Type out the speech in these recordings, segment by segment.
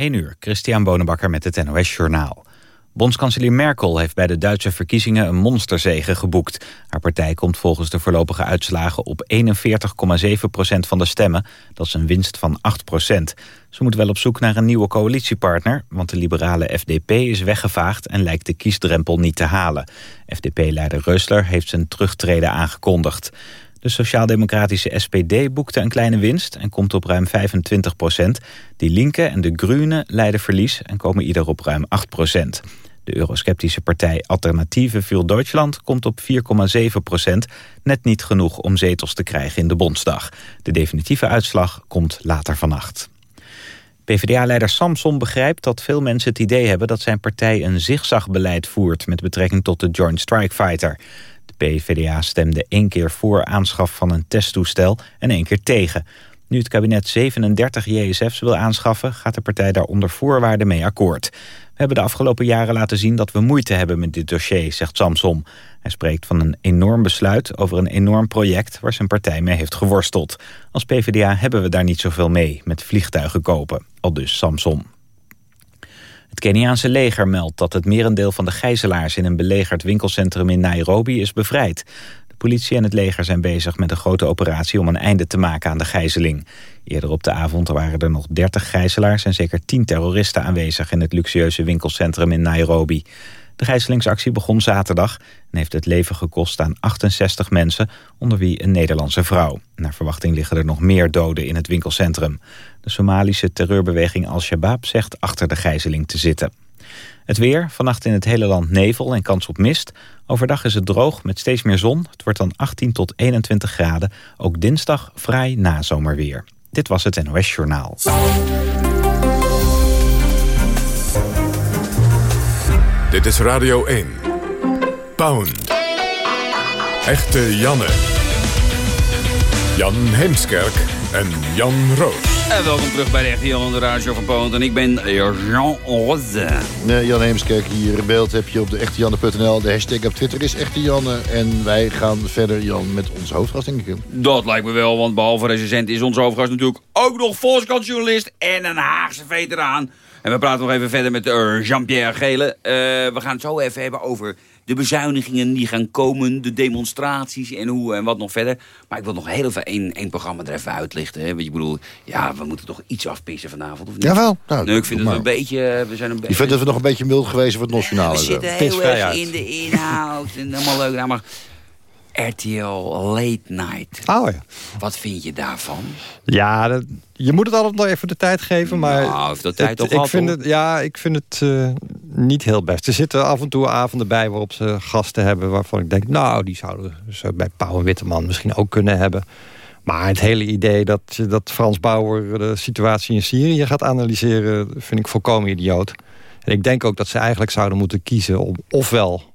1 uur, Christian Bonenbakker met het NOS Journaal. Bondskanselier Merkel heeft bij de Duitse verkiezingen een monsterzege geboekt. Haar partij komt volgens de voorlopige uitslagen op 41,7% van de stemmen. Dat is een winst van 8% Ze moet wel op zoek naar een nieuwe coalitiepartner... want de liberale FDP is weggevaagd en lijkt de kiesdrempel niet te halen. FDP-leider Reusler heeft zijn terugtreden aangekondigd. De sociaal-democratische SPD boekte een kleine winst en komt op ruim 25 procent. Die Linke en de Groenen leiden verlies en komen ieder op ruim 8 procent. De eurosceptische partij Alternatieve für Deutschland komt op 4,7 procent. Net niet genoeg om zetels te krijgen in de Bondsdag. De definitieve uitslag komt later vannacht. PvdA-leider Samson begrijpt dat veel mensen het idee hebben... dat zijn partij een zigzagbeleid voert met betrekking tot de Joint Strike Fighter. PvdA stemde één keer voor aanschaf van een testtoestel en één keer tegen. Nu het kabinet 37 JSF's wil aanschaffen... gaat de partij daar onder voorwaarden mee akkoord. We hebben de afgelopen jaren laten zien dat we moeite hebben met dit dossier, zegt Samsom. Hij spreekt van een enorm besluit over een enorm project... waar zijn partij mee heeft geworsteld. Als PvdA hebben we daar niet zoveel mee, met vliegtuigen kopen. Al dus Samsom. Het Keniaanse leger meldt dat het merendeel van de gijzelaars... in een belegerd winkelcentrum in Nairobi is bevrijd. De politie en het leger zijn bezig met een grote operatie... om een einde te maken aan de gijzeling. Eerder op de avond waren er nog 30 gijzelaars... en zeker 10 terroristen aanwezig in het luxueuze winkelcentrum in Nairobi. De gijzelingsactie begon zaterdag en heeft het leven gekost aan 68 mensen, onder wie een Nederlandse vrouw. Naar verwachting liggen er nog meer doden in het winkelcentrum. De Somalische terreurbeweging Al-Shabaab zegt achter de gijzeling te zitten. Het weer, vannacht in het hele land nevel en kans op mist. Overdag is het droog met steeds meer zon. Het wordt dan 18 tot 21 graden. Ook dinsdag vrij nazomerweer. Dit was het NOS Journaal. Dit is Radio 1. Pound. Echte Janne. Jan Heemskerk en Jan Roos. En welkom terug bij de Echte Jan de Radio van Pound. En ik ben Jean Roze. Nee, Jan Heemskerk, hier beeld heb je op de echtejanne.nl. De hashtag op Twitter is Echte Janne. En wij gaan verder, Jan, met onze hoofdgast, denk ik. Dat lijkt me wel, want behalve recensent is onze hoofdgast natuurlijk ook nog volkskrantjournalist en een Haagse veteraan. En we praten nog even verder met uh, Jean-Pierre Gele. Uh, we gaan het zo even hebben over de bezuinigingen die gaan komen, de demonstraties en hoe en wat nog verder. Maar ik wil nog heel even één, één programma er even uitlichten. Hè? Want je bedoelt, ja, we moeten toch iets afpissen vanavond, of niet? Jawel. Nou, nee, ik vind het een beetje... We zijn een je vindt dat we nog een beetje mild geweest voor het nationale? We zitten heel erg in de inhoud en allemaal leuk. Nou, maar RTL Late Night. Oh ja. Wat vind je daarvan? Ja, dat, je moet het altijd nog even de tijd geven. Maar nou, de tijd het, ik vind het, Ja, ik vind het uh, niet heel best. Er zitten af en toe avonden bij waarop ze gasten hebben... waarvan ik denk, nou, die zouden ze bij Pauw en Witteman misschien ook kunnen hebben. Maar het hele idee dat, dat Frans Bauer de situatie in Syrië gaat analyseren... vind ik volkomen idioot. En ik denk ook dat ze eigenlijk zouden moeten kiezen om ofwel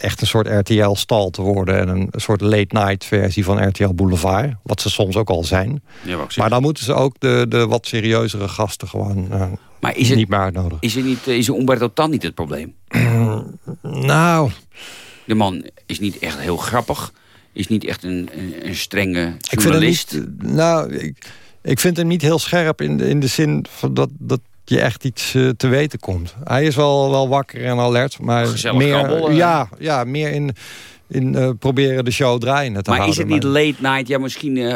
echt een soort RTL-stal te worden... en een soort late-night versie van RTL Boulevard. Wat ze soms ook al zijn. Ja, maar dan moeten ze ook de, de wat serieuzere gasten gewoon uh, maar is het, niet meer uitnodigen. Is, er niet, is Umberto Tan niet het probleem? nou... De man is niet echt heel grappig. Is niet echt een, een, een strenge journalist. Ik vind hem niet, nou, ik, ik vind hem niet heel scherp in de, in de zin van dat, dat je echt iets uh, te weten komt. Hij is wel, wel wakker en alert, maar Gezellig meer, krabbel, ja, ja, meer in, in uh, proberen de show draaiende te maar houden. Maar is het niet late night? Ja, misschien uh,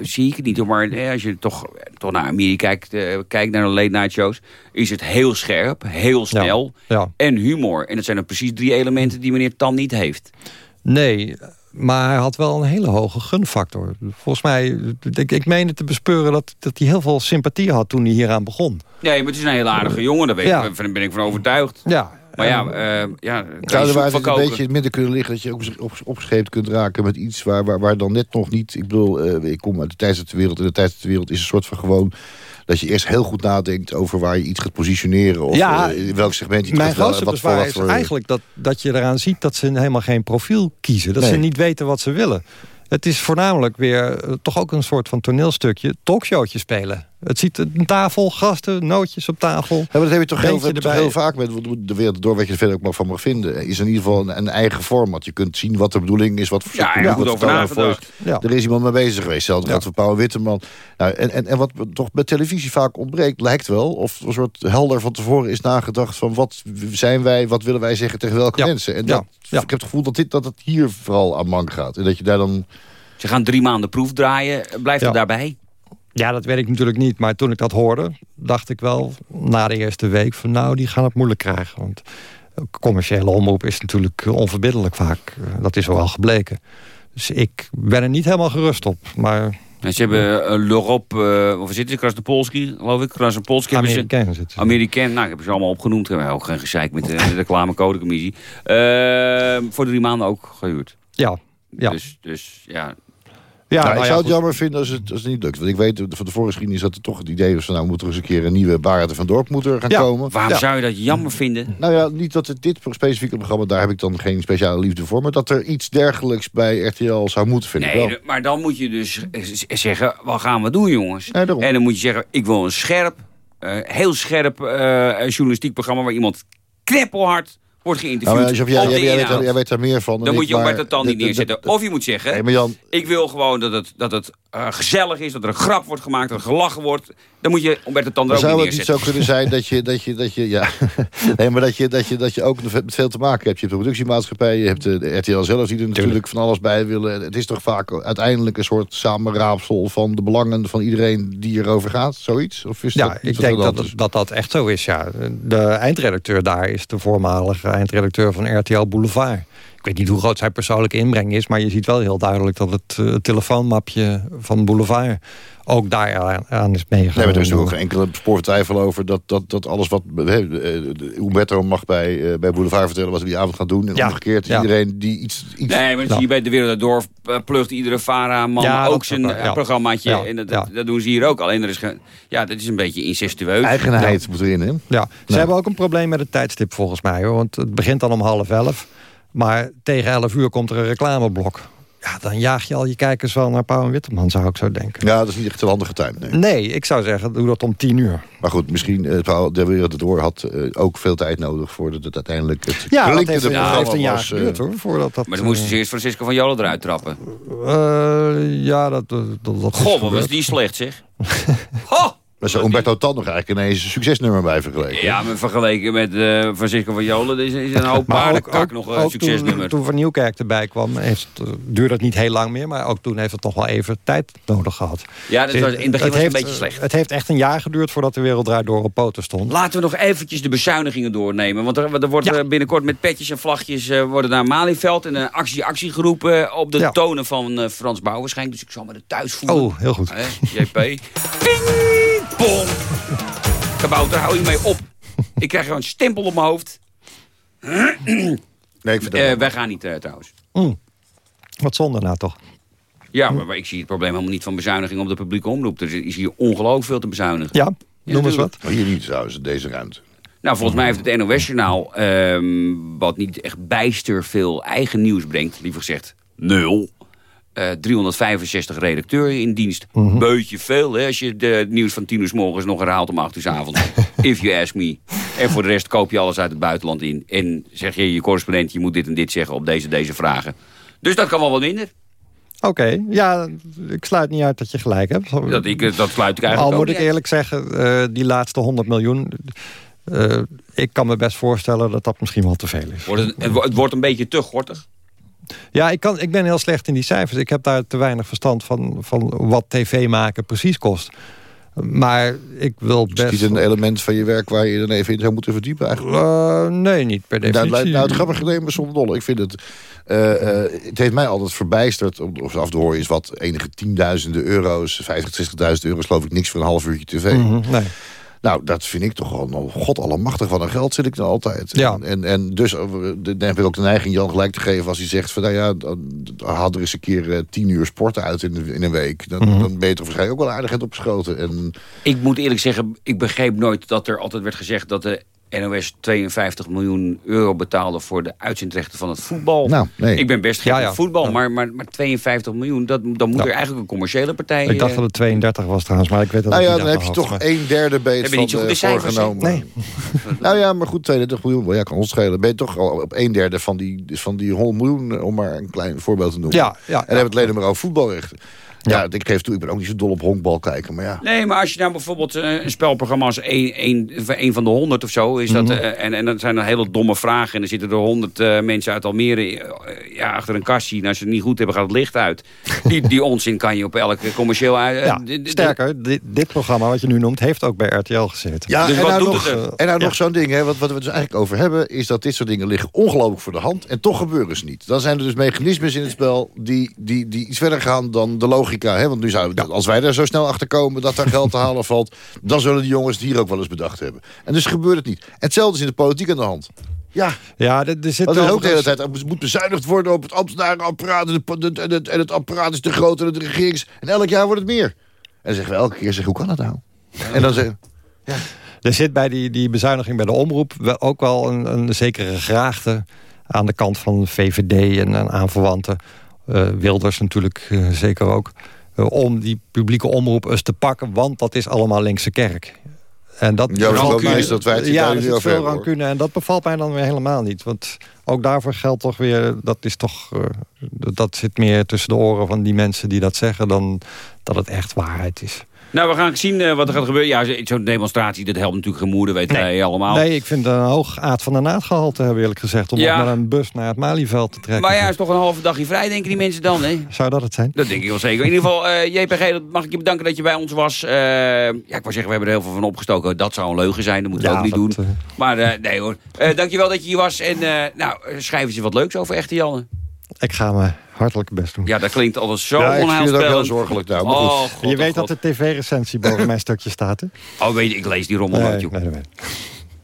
zie ik het niet. Maar als je toch, toch naar Amerika kijkt, kijkt naar de late night shows... is het heel scherp, heel snel ja, ja. en humor. En dat zijn er precies drie elementen die meneer Tan niet heeft. Nee, maar hij had wel een hele hoge gunfactor. Volgens mij, ik, ik meende te bespeuren dat, dat hij heel veel sympathie had toen hij hieraan begon. Nee, maar het is een heel aardige jongen, daar ja. ben ik van overtuigd. Ja, maar ja, uh, ja zou er het een beetje midden kunnen liggen... dat je ook op, opgescheept kunt raken met iets waar, waar, waar dan net nog niet... Ik bedoel, uh, ik kom uit de wereld en de tijdens wereld is een soort van gewoon dat je eerst heel goed nadenkt over waar je iets gaat positioneren. Of ja, in welk segment je het Mijn gaat grootste wat bezwaar voor, is voor... eigenlijk dat, dat je eraan ziet... dat ze helemaal geen profiel kiezen. Dat Nee. ze niet weten wat ze willen. Het is voornamelijk weer uh, toch ook een soort van toneelstukje... talkshowtje spelen. Het ziet een tafel, gasten, nootjes op tafel. Ja, maar dat heb je toch heel, Beentje toch heel vaak met de wereld door, wat je er verder ook maar van mag vinden. Is in ieder geval een, een eigen format. Je kunt zien wat de bedoeling is, wat voor Ja, soort er publiek, goed over voor nagedacht. voor is. Ja. Er is iemand mee bezig geweest. Zelfs Ja. dat van Pauw Witteman. Nou, en, en, en wat toch bij televisie vaak ontbreekt, lijkt wel... of een soort helder van tevoren is nagedacht van... wat zijn wij, wat willen wij zeggen tegen welke Ja. mensen. En Ja. dat, Ja. ik heb het gevoel dat, dit, dat het hier vooral aan mank gaat. En dat je daar dan... Ze gaan drie maanden proef draaien. Blijft Ja. het daarbij? Ja, dat weet ik natuurlijk niet. Maar toen ik dat hoorde, dacht ik wel na de eerste week... van nou, die gaan het moeilijk krijgen. Want commerciële omroep is natuurlijk onverbiddelijk vaak. Eh, Dat is wel gebleken. Dus ik ben er niet helemaal gerust op. Maar En ze hebben uh, L'Europe, uh, of zit het? Krasnopolski, geloof ik. Krasnopolski hebben ze... Amerikaan zitten ze. Amerikaan, nou, ik heb ze allemaal opgenoemd. We hebben ook geen gezeik met de, de reclamecodecommissie. Uh, voor drie maanden ook gehuurd. Ja, ja. Dus, dus ja, ja nou, nou ik ja, zou het jammer vinden als het, als het niet lukt. Want ik weet van de voorgeschiedenis dat er toch het idee was... van nou moet er eens een keer een nieuwe Barend van Dorp moeten gaan Ja. komen. waarom Ja. zou je dat jammer vinden? Nou ja, niet dat het dit specifieke programma... daar heb ik dan geen speciale liefde voor... maar dat er iets dergelijks bij RTL zou moeten, vind ik Nee, maar dan moet je dus eh, zeggen, wat gaan we doen jongens? En dan moet je zeggen, ik wil een scherp, eh, heel scherp eh, journalistiek programma... waar iemand kneppelhard wordt Nou, geïnterviewd maar Jan, jij, jij, weet, jij weet daar meer van. Dan moet je maar Humberto Tan niet neerzetten. Of je moet zeggen, Jan, ik wil gewoon dat het, dat het eh, gezellig is, dat er een grap wordt gemaakt, dat er gelachen wordt. Dan moet je Humberto Tan er ook niet zou het niet zo kunnen zijn dat je, dat je, dat je, ja, nee, maar dat je, dat je, dat je ook met veel te maken hebt. Je hebt de productiemaatschappij, je hebt de, RTL zelf die er natuurlijk van alles bij willen. Het is toch vaak uiteindelijk een soort samenraapsel van de belangen van iedereen die erover gaat, zoiets? Of is Ja, dat, ik denk dat, het- dat dat echt zo is, ja. De eindredacteur daar is de voormalige eindredacteur van RTL Boulevard. Ik weet niet hoe groot zijn persoonlijke inbreng is... maar je ziet wel heel duidelijk dat het eh, telefoonmapje van Boulevard... ook daar aan, aan is Nee, meegegaan. maar er is ook geen enkele spoor van twijfel over dat, dat, dat alles wat... eh, eh, Humberto mag bij, eh, bij Boulevard vertellen wat hij die avond gaat doen. En Ja, omgekeerd, ja. iedereen die iets... iets Nee, maar Ja. zie je bij de wereld plucht iedere Vara-man Ja, ook zijn eh, programmaatje. Ja, En dat, ja. dat doen ze hier ook. Alleen er is geen, ja, dat is een beetje incestueus. eigenheid moet erin, hè? Ja, ze hebben ook een probleem met het tijdstip volgens mij. Hoor, want het begint dan om half elf. Maar tegen elf uur komt er een reclameblok. Ja, dan jaag je al je kijkers wel naar Pauw en Witteman, zou ik zo denken. Ja, dat is niet echt een handige tuin. Nee. Nee, ik zou zeggen, doe dat om tien uur. Maar goed, misschien uh, Paul de Wereld Door had uh, ook veel tijd nodig voordat het uiteindelijk het Ja, dat klinkende heeft, ja, programma heeft een jaar was, uh, geduurd hoor. Voordat dat, Maar dan moesten eh, ze eerst Francisco van Jolen eruit trappen. eh, ja, dat, dat, dat, Goh, wat was die slecht zeg. Goh! Daar zou Umberto Tan nog eigenlijk ineens een succesnummer bij vergeleken. Ja, maar vergeleken met eh Francisco van Jolen is, is een hoop Maar ook, paardenkak ook, nog een ook succesnummer. toen, toen Van Nieuwkerk erbij kwam, heeft, het, eh, duurde het niet heel lang meer. Maar ook toen heeft het nog wel even tijd nodig gehad. ja, dat was, in het begin was het heeft, een beetje slecht. Het heeft echt een jaar geduurd voordat de wereld draait door op poten stond. Laten we nog eventjes de bezuinigingen doornemen. Want er, er wordt Ja. eh, binnenkort met petjes en vlagjes eh, worden naar Malieveld... en een actie, actie geroepen op de Ja. tonen van eh, Frans Bouwenschijn. Dus ik zal me er thuis voelen. Oh, heel goed. JP. Ping! Pong! Kabouter, hou je mee op. Ik krijg gewoon een stempel op mijn hoofd. Nee, ik Eh, wij gaan niet eh, trouwens. Wat zonde nou toch? Ja, maar, maar ik zie het probleem helemaal niet van bezuiniging op de publieke omroep. Er is hier ongelooflijk veel te bezuinigen. Ja, noem eens wat. Maar hier niet trouwens, deze ruimte. Nou, volgens mij heeft het NOS-journaal, ehm, wat niet echt bijster veel eigen nieuws brengt, liever gezegd nul. Eh 365 redacteuren in dienst. Beutje veel, hè, als je de- het nieuws van tien uur s morgens nog herhaalt om acht uur s avonds. If you ask me. En voor de rest koop je alles uit het buitenland in. En zeg je je correspondent, je moet dit en dit zeggen op deze, deze vragen. Dus dat kan wel wat minder. Oké, ja, ik sluit niet uit dat je gelijk hebt. Dat, ik, eh, dat sluit ik Al eigenlijk moet ook ik eerlijk zeggen, eh, die laatste 100 miljoen... eh, ik kan me best voorstellen dat dat misschien wel te veel is. Wordt het, het wordt een beetje te gortig. Ja, ik, kan, ik ben heel slecht in die cijfers. Ik heb daar te weinig verstand van, van wat tv maken precies kost. Maar ik wil Is best... niet een element van je werk waar je dan even in zou moeten verdiepen eigenlijk? Eh, nee, niet per Nou, definitie. nou, het grappige nemen zonder dolle. Ik vind het... eh, het heeft mij altijd verbijsterd. om- Of af te horen is wat enige tienduizenden euro's. 50, 60.000 euro's geloof ik niks voor een half uurtje tv. Mhm, nee. Nou, dat vind ik toch wel... nou, God allemachtig, wat een geld zit ik dan altijd. Ja. En, en, en dus eh, dan heb ik ook de neiging Jan gelijk te geven... als hij zegt van, nou ja, haal er eens een keer eh, tien uur sporten uit in, in een week. Dan, Mhm. dan ben je toch waarschijnlijk ook wel aardig op geschoten. En Ik moet eerlijk zeggen, ik begreep nooit dat er altijd werd gezegd dat de NOS 52 miljoen euro betaalde voor de uitzendrechten van het voetbal. Nou, nee. Ik ben best gek Ja, ja. op voetbal, Ja. maar, maar, maar 52 miljoen, dat, dan moet Ja. er eigenlijk een commerciële partij... Ik dacht eh, dat het 32 was trouwens, maar ik weet dat Nou ja, dan heb je toch een derde beet Heb je van niet zo de voorgenomen. Nee. Nou ja, maar goed, 32 miljoen, wel, ja, kan ons schelen. Ben je toch al op een derde van die, van die 100 miljoen, om maar een klein voorbeeld te noemen. Ja, ja, En dan hebben we het alleen maar over voetbalrechten. Ja, ik geef toe, ik ben ook niet zo dol op honkbal kijken, maar ja. Nee, maar als je nou bijvoorbeeld eh, een spelprogramma als een, een, een van de honderd of zo... Is dat, Mhm. eh, en, en dan zijn er hele domme vragen... en dan zitten er honderd eh, mensen uit Almere ja, achter een kastje... en als ze het niet goed hebben, gaat het licht uit. Die, die onzin kan je op elke commercieel... Ja, sterker, dit, dit programma wat je nu noemt... heeft ook bij RTL gezeten. Ja, Dus en wat nou doet nog, het en nou Ja. nog zo'n ding, hè, wat, wat we het dus eigenlijk over hebben... is dat dit soort dingen liggen ongelooflijk voor de hand... en toch gebeuren ze niet. Dan zijn er dus mechanismes in het spel die, die, die iets verder gaan dan de logica. Hè? Want nu zouden we, als wij er zo snel achter komen dat daar geld te halen valt... dan zullen die jongens het hier ook wel eens bedacht hebben. En dus gebeurt het niet. Hetzelfde is in de politiek aan de hand. Ja, Ja, er, er zit dat is wel ook de hele tijd. Er moet bezuinigd worden op het ambtenarenapparaat... en, de- en, het, en het apparaat is te groot en het regerings... en elk jaar wordt het meer. En dan zeggen we elke keer, zeg, hoe kan dat nou? En dan zeggen Er zit bij die, die bezuiniging bij de omroep wel ook wel een, een zekere graagte aan de kant van VVD en, en aanverwanten. Eh, Wilders natuurlijk eh, zeker ook. eh, om die publieke omroep eens te pakken, want dat is allemaal linkse kerk. En dat, Ja, rancune. is dat wij ja, veel rancune. En dat bevalt mij dan weer helemaal niet. Want ook daarvoor geldt toch weer... dat is toch... dat zit meer tussen de oren van die mensen die dat zeggen... dan dat het echt waarheid is. Nou, we gaan zien eh, wat er gaat gebeuren. Ja, zo- zo'n demonstratie, dat helpt natuurlijk geen moeder, weten wij allemaal. Nee, ik vind het een hoog aard van de naadgehalte hebben eerlijk gezegd... om Ja. nog maar een bus naar het Malieveld te trekken. Maar ja, is toch een halve dagje vrij, denken die mensen dan, hè? Zou dat het zijn? Dat denk ik wel zeker. In ieder geval, eh, JPG, dat mag ik je bedanken dat je bij ons was. Eh, ja, ik wou zeggen, we hebben er heel veel van opgestoken. Dat zou een leugen zijn, dat moeten we Ja, ook niet dat, doen. Maar nee hoor. Dankjewel dat je hier was. En nou, schrijf eens wat leuks over echte Janne. Ik ga mijn hartelijke best doen. Ja, dat klinkt altijd zo Ja, ik vind het ook heel onheilspellend. zorgelijk nou, maar goed. Oh, God, je weet oh, dat de tv-recensie boven mijn stukje staat, hè? Oh, weet je, ik lees die rommel Nee, joh. nee, dat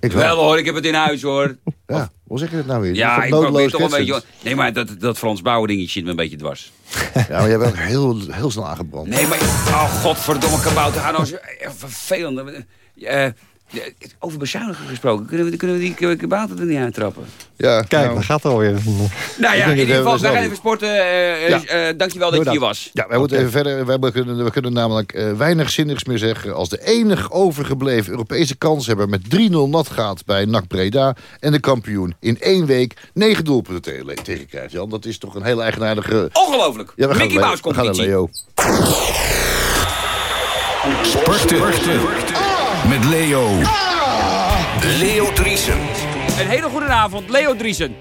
ik. Wel hoor, ik heb het in huis hoor. Ja, hoe zeg je het nou weer? Ja, ik probeer toch een beetje... Nee, maar dat, dat Frans Bauer dingetje zit me een beetje dwars. Ja, maar jij bent heel, heel snel aangebrand. Nee, maar... Oh, godverdomme kabouter. Ga nou Vervelend. Eh, over bezuinigen gesproken. Kunnen we, kunnen we die kabouter er niet uittrappen? Ja, Kijk, nou, daar gaat er alweer. Nou ja, in dat ieder geval, we gaan even sporten. eh, Ja. eh, eh, dankjewel dat je hier dat. was. ja, wij moeten even verder. Wij kunnen, we kunnen namelijk eh, weinig zinnigs meer zeggen... als de enig overgebleven Europese kanshebber met 3-0 nat gaat bij NAC Breda... en de kampioen in één week negen doelpunten tegen, tegen krijgt. Jan, dat is toch een hele eigenaardige... Ongelooflijk. Ja, we gaan Mickey Mouse Leo. We gaan naar competitie. Leo. Sporten. Met Leo. Leo Driesen. Een hele goede avond, Leo Driesen.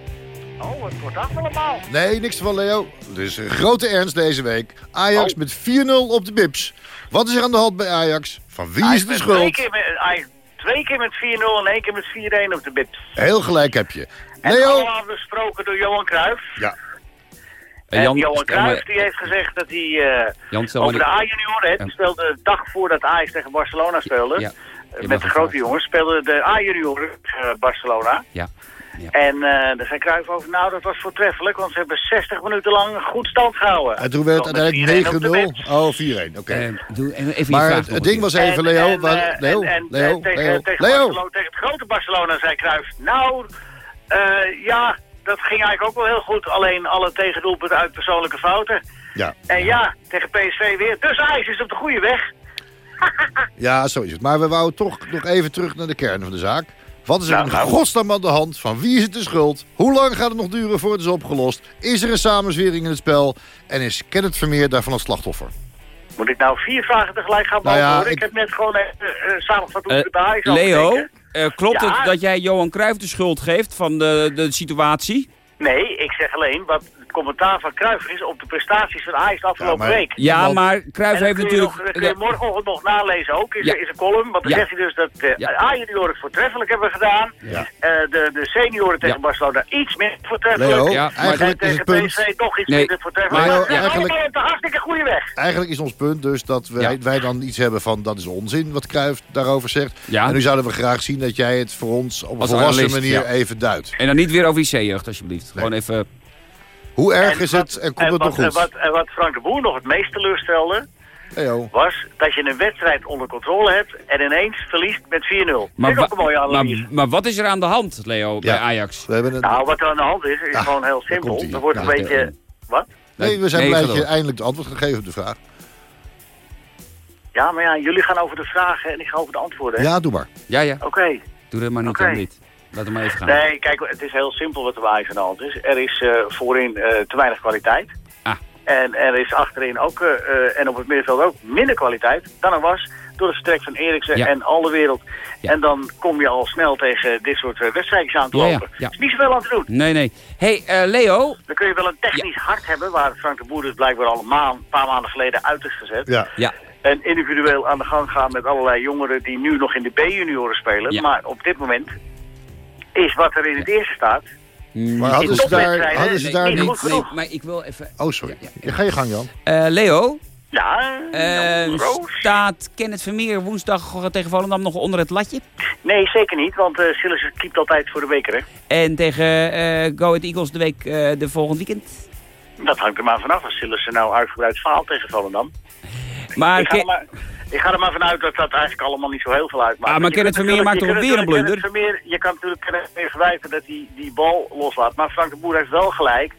Oh, het wordt af allemaal. Nee, niks van Leo. Dus een grote ernst deze week. Ajax Oh. met 4-0 op de Bips. Wat is er aan de hand bij Ajax? Van wie is de Twee schuld? keer met, hij- twee keer met 4-0 en één keer met 4-1 op de bips. Heel gelijk heb je. En Leo? allemaal besproken door Johan Cruijff. Ja. En Jan- Johan Cruijff die heeft gezegd dat hij eh, over de A-junioren... Ja. die speelde de dag voordat Ajax tegen Barcelona speelde... Ja. Eh, met de het grote vragen. jongens, speelde de A-junioren tegen Barcelona. Ja. ja. En eh daar zei Cruijff over, nou dat was voortreffelijk... want ze hebben 60 minuten lang goed stand gehouden. En toen werd het Nog met uiteindelijk 4-1 op de 9-0. bips. Oh, 4-1. Oké. Eh, doe even je maar het, het ding was even, Leo. En, waar- eh, Leo, en, en, Leo, eh, tegen, Leo, tegen, Leo. Tegen het grote Barcelona zei Cruijff... Nou, eh, ja, dat ging eigenlijk ook wel heel goed. Alleen alle tegendoelpunten uit persoonlijke fouten. Ja. En ja, tegen PSV weer. Dus Ajax is op de goede weg. ja, zo is het. Maar we wouden toch nog even terug naar de kern van de zaak. Wat is er Nou, in nou. godsnaam aan de hand? Van wie is het de schuld? Hoe lang gaat het nog duren voordat het is opgelost? Is er een samenzwering in het spel? En is Kenneth Vermeer daarvan het slachtoffer? Moet ik nou vier vragen tegelijk gaan Nou ja, beantwoorden? ik- ik... heb net gewoon even uh, samengevat hoe over Leo, eh, klopt Ja. het dat jij Johan Cruijff de schuld geeft van de, de situatie? Nee, ik zeg alleen wat commentaar van Cruijff is op de prestaties van Ajax de afgelopen Ja, maar- week. Ja, maar En Cruijff heeft natuurlijk... nog, dat kun je morgenochtend nog nalezen ook, is, Ja. is een column. Want dan Ja. zegt hij dus dat de Ja. A-junioren het voortreffelijk hebben gedaan. Ja. Eh, de, de senioren tegen Ja. Barcelona iets minder voortreffelijk. Leo, Ja, maar- en eigenlijk is tegen het punt... PSV toch iets Nee, minder voortreffelijk. Leo, Maar, eigenlijk- de hartstikke goede weg. Eigenlijk is ons punt dus dat wij, Ja. wij dan iets hebben van... dat is onzin wat Cruijff daarover zegt. Ja. En nu zouden we graag zien dat jij het voor ons... op een Als volwassen analist, manier ja. even duidt. En dan niet weer over IC-jeugd, alsjeblieft. Gewoon even... Hoe erg En is wat- het en komt en het nog wat, goed? en wat, en wat Frank de Boer nog het meest teleurstelde... Leo. was dat je een wedstrijd onder controle hebt en ineens verliest met 4-0. Maar, dat is ook een mooie wa- maar, maar wat is er aan de hand, Leo, bij Ja. Ajax? We hebben een... nou, wat er aan de hand is, is Ja, gewoon heel simpel. Er wordt een beetje... Wat? nee, we zijn Nee, blij dat je eindelijk het antwoord gegeven op de vraag. Ja, maar ja, jullie gaan over de vragen en ik ga over de antwoorden. hè? Ja, doe maar. Ja, ja, Oké. doe dat maar niet, Oké. dan niet. Laat hem maar even gaan. Nee, kijk, het is heel simpel wat er bij Ajax aan de hand is. Er is eh, voorin eh, te weinig kwaliteit. Ah. En er is achterin ook, eh, en op het middenveld ook, minder kwaliteit dan er was door het vertrek van Eriksen Ja. en al de wereld. Ja. En dan kom je al snel tegen dit soort wedstrijdjes aan te Ja, ja, lopen. ja. Is niet zoveel aan te doen. Nee, nee. hey, eh, Leo. Dan kun je wel een technisch hart hebben, waar Frank de Boer dus blijkbaar al een, maand, een paar maanden geleden uit is gezet. Ja. Ja, En individueel aan de gang gaan met allerlei jongeren die nu nog in de B-junioren spelen. Ja. Maar op dit moment is wat er in het eerste staat. Maar hadden ze daar, hadden ze daar nee, niet... nee, maar ik wil even... Oh, sorry. Ja, Ja, ga je gang, Jan. Eh, Leo, Ja, Roos? staat Kenneth Vermeer woensdag tegen Volendam nog onder het latje? Nee, zeker niet, want uh, Sillis keept altijd voor de beker, hè? En tegen eh Go Ahead Eagles de week eh, de volgende weekend? Dat hangt er maar vanaf als Sillis er nou uitgebreid faalt tegen Volendam. Maar, Ik ga, Ke- maar, ik ga er maar vanuit dat dat eigenlijk allemaal niet zo heel veel uitmaakt. Ah, maar Kenneth Vermeer maakt toch weer een Kenneth Vermeer, je kan natuurlijk Kenneth verwijten dat hij die bal loslaat. Maar Frank de Boer heeft wel gelijk.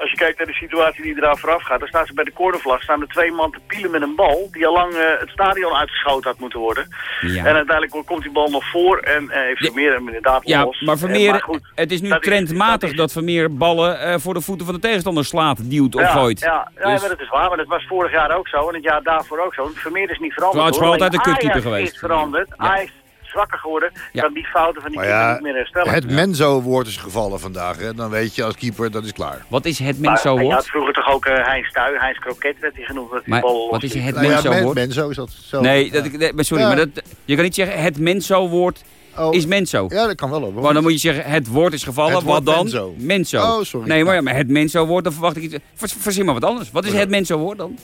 Als je kijkt naar de situatie die eraan vooraf gaat, dan staan ze bij de cornervlag, staan er twee man te pielen met een bal die al lang eh, het stadion uitgeschoten had moeten worden. Ja. En uiteindelijk komt die bal nog voor en eh, heeft. Vermeer hem inderdaad ja, los. maar Eh, Vermeer, goed, het is nu dat is- trendmatig dat Vermeer ballen voor de voeten van de tegenstander slaat, duwt of ja, gooit. Ja, ja Dus- maar dat is waar. Maar dat was vorig jaar ook zo. En het jaar daarvoor ook zo. Vermeer is niet veranderd. Het is altijd een kutkeeper geweest. is veranderd. Ajax zwakker geworden. Ja. Kan die fouten van die Maar keeper ja, niet meer herstellen. het Menzo-woord is gevallen vandaag. Hè? Dan weet je als keeper, dat is klaar. Wat is het zo Je had vroeger toch ook uh, Heinz Stuy, Heinz Kroket werd hij genoemd. Dat die Maar bal wat is het Nou ja, mens zo Men- woord? Menzo is dat zo. Nee, dat, ik- nee, sorry, Ja. maar dat, je kan niet zeggen het mens zo woord Oh, is mens zo. Ja, dat kan wel. Hoor. Maar dan moet je zeggen, het woord is gevallen, woord wat dan? menso. Menso. Oh, sorry. Nee, maar, ja, maar het menso woord, dan verwacht ik iets. Verzin maar wat anders. Wat is Ja. het menso woord dan?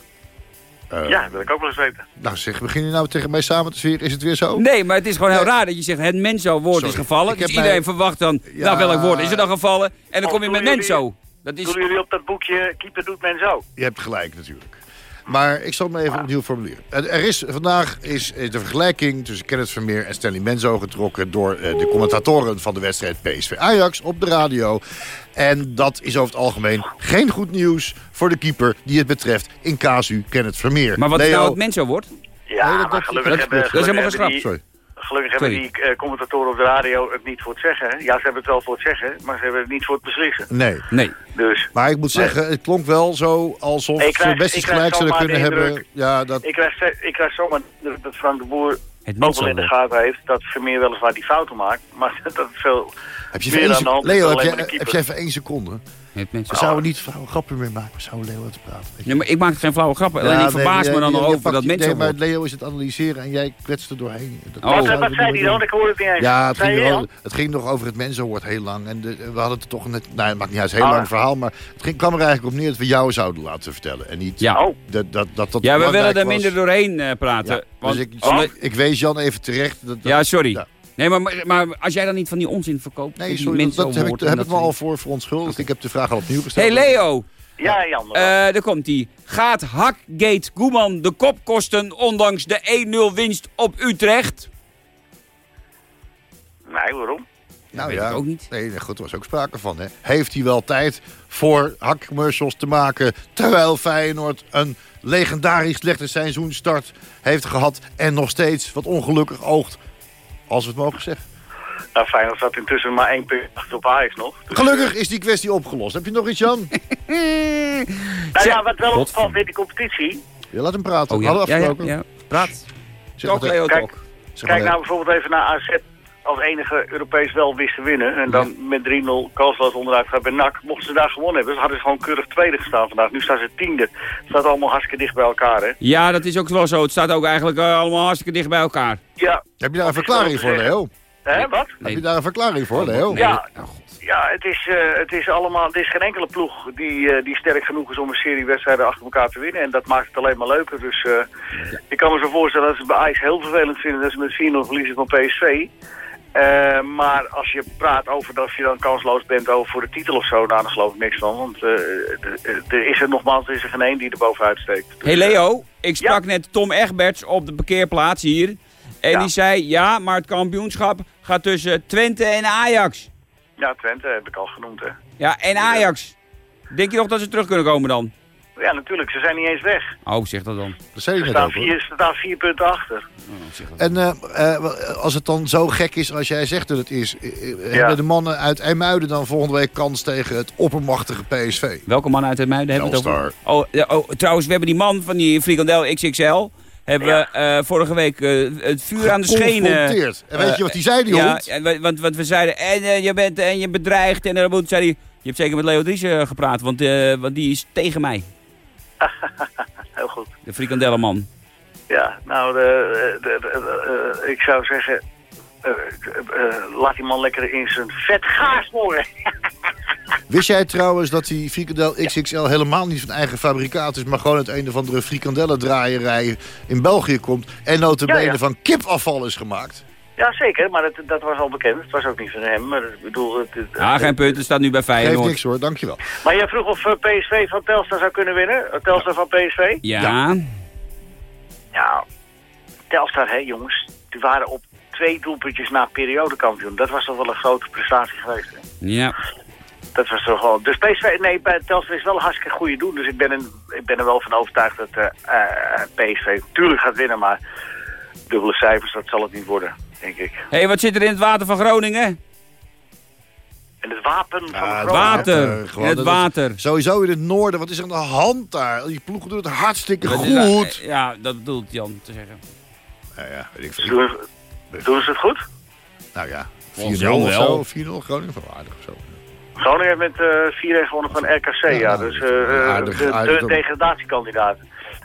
Eh, Ja, dat wil ik ook wel eens weten. Nou zeg, begin je nou tegen mij samen te zweren? Is het weer zo? Nee, maar het is gewoon heel Nee. raar dat je zegt het menso woord Sorry. is gevallen. Dus iedereen mij- verwacht dan, Ja. nou welk woord is er dan gevallen? En dan Of kom je met jullie- menso. Dat is... Doen jullie op dat boekje Keeper doet men zo? Je hebt gelijk natuurlijk. Maar ik zal het me even opnieuw formuleren. Er er is, vandaag is eh, de vergelijking tussen Kenneth Vermeer en Stanley Menzo getrokken... door eh, de commentatoren van de wedstrijd PSV-Ajax op de radio. En dat is over het algemeen geen goed nieuws voor de keeper die het betreft in casu Kenneth Vermeer. Maar wat Leo, nou het menso woord? Ja, Nee, dat- gelukkig dat- hebben, dat is helemaal die, Sorry. Gelukkig hebben die eh, commentatoren op de radio het niet voor het zeggen. hè. Ja, ze hebben het wel voor het zeggen, maar ze hebben het niet voor het beslissen. Nee. Nee. Dus Maar ik moet zeggen, het klonk wel zo alsof Ik krijg- ze best gelijk zouden kunnen de hebben. Ja, dat, ik krijg, ik krijg zomaar dat Frank de Boer Het ook wel in de gaten heeft dat Vermeer weliswaar die fouten maakt. Maar dat het veel heb je meer aan de hand Leo, dan heb, jij, heb even één seconde? Het menso. We zouden niet flauwe grappen meer maken. We zouden Leo te praten. weet je. Nee, maar ik maak geen flauwe grappen. Alleen Ja, ik verbaas nee, me dan nog over dat je- menso Nee, maar. Leo is het analyseren en jij kwetst er doorheen. Dat Oh. Wat, wat zei niet hij dan? Ik hoor het niet eens. Ja, het ging, je dan? al- het ging nog over het mensenwoord heel lang. En de, we hadden het toch net... Nou, het maakt niet uit, het is een heel Ah. lang verhaal. Maar het ging, kwam er eigenlijk op neer dat we jou zouden laten vertellen. En niet Ja. Oh, dat, dat, dat, dat Ja, we willen er was. minder doorheen eh, praten. Ja, want, dus ik, ander- ik wees Jan even terecht. Dat, dat- ja, sorry. Nee, maar, maar, maar als jij dan niet van die onzin verkoopt... Nee, sorry, dat, dat heb ik, heb ik me al voor verontschuldigd. Ik heb de vraag al opnieuw gesteld. Hey Leo, ja Jan. eh daar komt hij. Gaat Hakgate Koeman de kop kosten ondanks de 1-0 winst op Utrecht? nee, waarom? Nou weet ja, ik ook niet. Nee, nee, goed, er was ook sprake van. Hè. Heeft hij wel tijd voor hakcommercials te maken... terwijl Feyenoord een legendarisch slechte seizoenstart heeft gehad... en nog steeds wat ongelukkig oogt, als we het mogen zeggen. Nou, Feyenoord staat intussen maar één punt achter op Ajax nog. Dus, Gelukkig is die kwestie opgelost. Heb je nog iets, Jan? Nou ja, wat wel opvalt in de competitie. Je laat hem praten. Oh ja, Hadden we ja, ja, afgesproken. ja. Praat. Zeg Toch maar, Leo, Kijk, toch. zeg Kijk nou bijvoorbeeld even naar AZ als enige Europees wel wist te winnen. En dan met 3-0 kansloos onderuit gaat bij NAC. Mochten ze daar gewonnen hebben, ze hadden ze gewoon keurig tweede gestaan vandaag. Nu staan ze tiende. Het staat allemaal hartstikke dicht bij elkaar, hè? Ja, dat is ook wel zo. Het staat ook eigenlijk eh, allemaal hartstikke dicht bij elkaar. Ja. Heb je daar een verklaring voor, Leo? Hè, wat? Heb je daar een verklaring voor, Leo? Nee, Ja. oh, God. Ja, het is, eh, het is allemaal, het is geen enkele ploeg die, eh, die sterk genoeg is om een serie wedstrijden achter elkaar te winnen. En dat maakt het alleen maar leuker. Dus eh, ik kan me zo voorstellen dat ze bij Ajax heel vervelend vinden dat ze met 4-0 verliezen van PSV. Eh, maar als je praat over dat je dan kansloos bent over voor de titel of zo, nou, dan geloof ik niks van. Want eh, er- er is er nogmaals, er is er geen één die er bovenuit steekt. Dus, hey Leo, ik sprak net Tom Egberts op de parkeerplaats hier. En Ja. die zei, ja, maar het kampioenschap gaat tussen Twente en Ajax. Ja, Twente heb ik al genoemd, hè. Ja, en Ajax. Denk je nog dat ze terug kunnen komen dan? Ja, natuurlijk, ze zijn niet eens weg. Oh, zeg dat dan. Dat zei je Er net staan ook, hoor. vier, er staan vier punten achter. En eh, eh, als het dan zo gek is als jij zegt dat het is... eh, eh, hebben de mannen uit IJmuiden dan volgende week kans tegen het oppermachtige PSV? Welke man uit het Muiden hebben we het over? Oh, ja, oh, trouwens, we hebben die man van die frikandel XXL... hebben Ja. we eh, vorige week eh, het vuur aan de schenen... Geconfronteerd. En weet je wat hij zei, die ja, hond? ja, wa- want, want we zeiden, en eh, je bent en je bedreigt. En dan moet- zei hij, je hebt zeker met Leo Dries eh, gepraat, want, eh, want die is tegen mij. Heel goed. De frikandellenman. Ja, nou, de, de- de- de- eh, ik zou zeggen... eh, eh, laat die man lekker in zijn vet gaas smoren. Wist jij trouwens dat die frikandel XXL helemaal niet van eigen fabrikaat is... maar gewoon uit een of andere frikandellendraaierij in België komt... en notabene Ja, ja. van kipafval is gemaakt? Ja, zeker, maar dat, dat was al bekend. Het was ook niet van hem, maar ik bedoel... Het, het- Ja, geen punt, het staat nu bij Geeft Feyenoord. niks hoor, dankjewel. Maar jij vroeg of eh, PSV van Telstar zou kunnen winnen? Eh, Telstar van PSV? Ja, Ja, Telstar, hè jongens. Die waren op twee doelpuntjes na periodekampioen. Dat was toch wel een grote prestatie geweest. Hè? ja. Dat was toch wel... Dus PSV, nee, bij Telstar is wel een hartstikke goede doen. Dus ik ben, er, ik ben er wel van overtuigd dat eh, eh, PSV natuurlijk gaat winnen. Maar dubbele cijfers, dat zal het niet worden, denk ik. Hé, hey, wat zit er in het water van Groningen? En het wapen van Ja, Groningen... Water. Eh, gewoon In het het- water. Sowieso in het noorden, wat is er aan de hand daar? Die ploegen doen het hartstikke is goed. Ja, dat bedoelt Jan te zeggen. Ja, ja, weet ik veel. Doen, doen ze het goed? Nou ja, 4-0 Volgens Jan of wel. zo. 4-0 Groningen, van aardig of zo. Groningen heeft met eh 4-1 gewonnen van RKC, ja. Ja, dus nou, eh, eh, aardig, de, aardig. de degradatiekandidaat.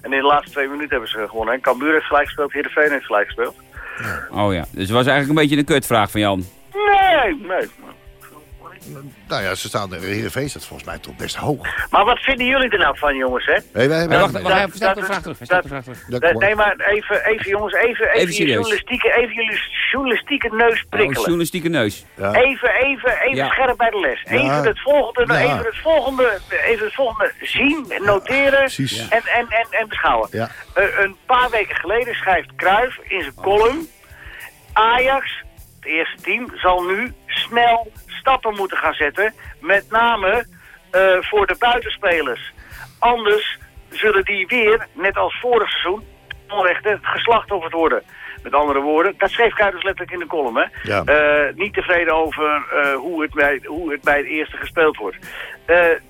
En in de laatste twee minuten hebben ze gewonnen. En Cambuur heeft gelijk gespeeld, Heerenveen heeft gelijk gespeeld. Oh ja, dus het was eigenlijk een beetje een kutvraag van Jan. Nee, nee. Nou ja, ze staan er. Heerenveen staat volgens mij toch best hoog. Maar wat vinden jullie er nou van, jongens, hè? Hey, wij hebben... wacht, stel de vraag terug. Nee, nee, maar even, even jongens, even, even, journalistieke, even jullie journalistieke neus Oh, prikkelen. journalistieke neus. ja. Even, even, even Ja. scherp bij de les. Even Ja. het volgende, Ja. even het volgende, even het volgende zien, noteren en, en, en, en beschouwen. Ja. Eh, een paar weken geleden schrijft Cruijff in zijn column... Ajax, het eerste team, zal nu snel stappen moeten gaan zetten. Met name eh, voor de buitenspelers. Anders zullen die weer, net als vorig seizoen, onrechte geslachtofferd worden. Met andere woorden, dat schreef dus letterlijk in de column. Hè? Ja. Eh, niet tevreden over eh, hoe, het bij, hoe het bij het eerste gespeeld wordt.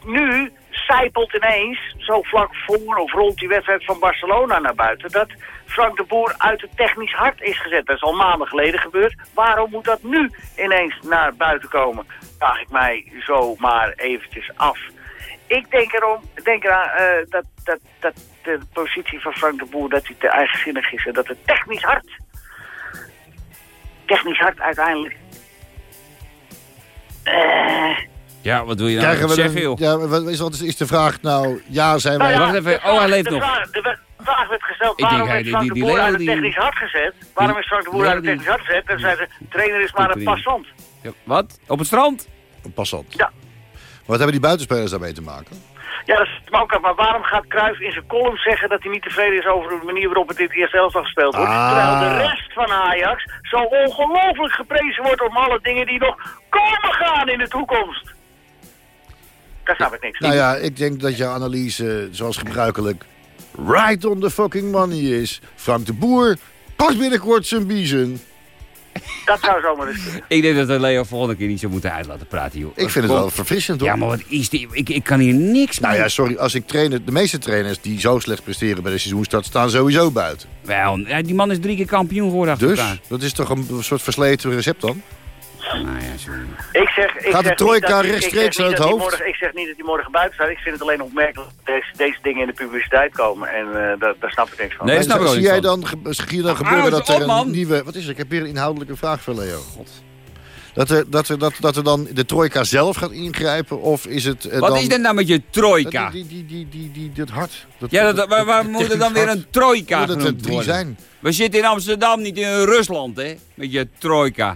Nu zijpelt ineens, zo vlak voor of rond die wedstrijd van Barcelona naar buiten... dat Frank de Boer uit het technisch hart is gezet. Dat is al maanden geleden gebeurd. Waarom moet dat nu ineens naar buiten komen? Vraag ik mij zomaar eventjes af. Ik denk erom, denk eraan eh, dat, dat, dat de positie van Frank de Boer dat hij te eigenzinnig is en dat het technisch hart, technisch hart uiteindelijk. Eh, Ja, wat wil je nou Krijgen we zeggen, joh? ja, wat is, wat is, is de vraag nou? Ja, zijn wij... nou ja, wacht even. de Oh, hij vraag- leeft de nog. Vraag, de vraag werd gesteld, Ik denk, waarom hij- is Frank die- de Boer uit het technisch hart gezet? Waarom is Frank de Boer uit het die- technisch hart gezet? En zeiden ze, trainer is maar een passant. Ja, Wat? Op het strand? Een passant. Ja. Wat hebben die buitenspelers daarmee te maken? Ja, dat is ook af. Maar waarom gaat Cruijff in zijn column zeggen dat hij niet tevreden is over de manier waarop het dit eerste elftal gespeeld wordt? Ah. Terwijl de rest van Ajax zo ongelooflijk geprezen wordt om alle dingen die nog komen gaan in de toekomst. Daar snap ik niks van. Nou ja, ik denk dat jouw analyse, zoals gebruikelijk, right on the fucking money is. Frank de Boer pakt binnenkort zijn biezen. Dat zou zomaar eens kunnen. Ik denk dat we Leo volgende keer niet zo moeten uit laten praten, joh. Ik vind het wel verfrissend, hoor. Ja, maar wat is die? Ik, ik kan hier niks Nou mee. ja, sorry, als ik trainer, de meeste trainers die zo slecht presteren bij de seizoenstart staan sowieso buiten. Wel, die man is drie keer kampioen geworden achter Dus, elkaar. dat is toch een soort versleten recept dan? Nou ja, sorry. Ik zeg, ik Gaat de trojka dat- rechtstreeks uit dat het die hoofd? Morgen, ik zeg niet dat die morgen buiten staat. Ik vind het alleen opmerkelijk dat deze, deze dingen in de publiciteit komen. En eh, daar, daar snap ik niks van. Nee, snap ik zie jij dan, zie dan Hou gebeuren dat er op, een man. nieuwe... Wat is er? Ik heb weer een inhoudelijke vraag voor Leo. Dat er, dat, er, dat, dat er dan de trojka zelf gaat ingrijpen? Of is het eh, Wat dan... is dit nou met je trojka? Die, die, die, die, die, dat hart. Dat, Ja, dat, waar, waar moet er dan weer een trojka Moet het er genoemd drie worden? zijn? We zitten in Amsterdam, niet in Rusland, hè? Met je trojka.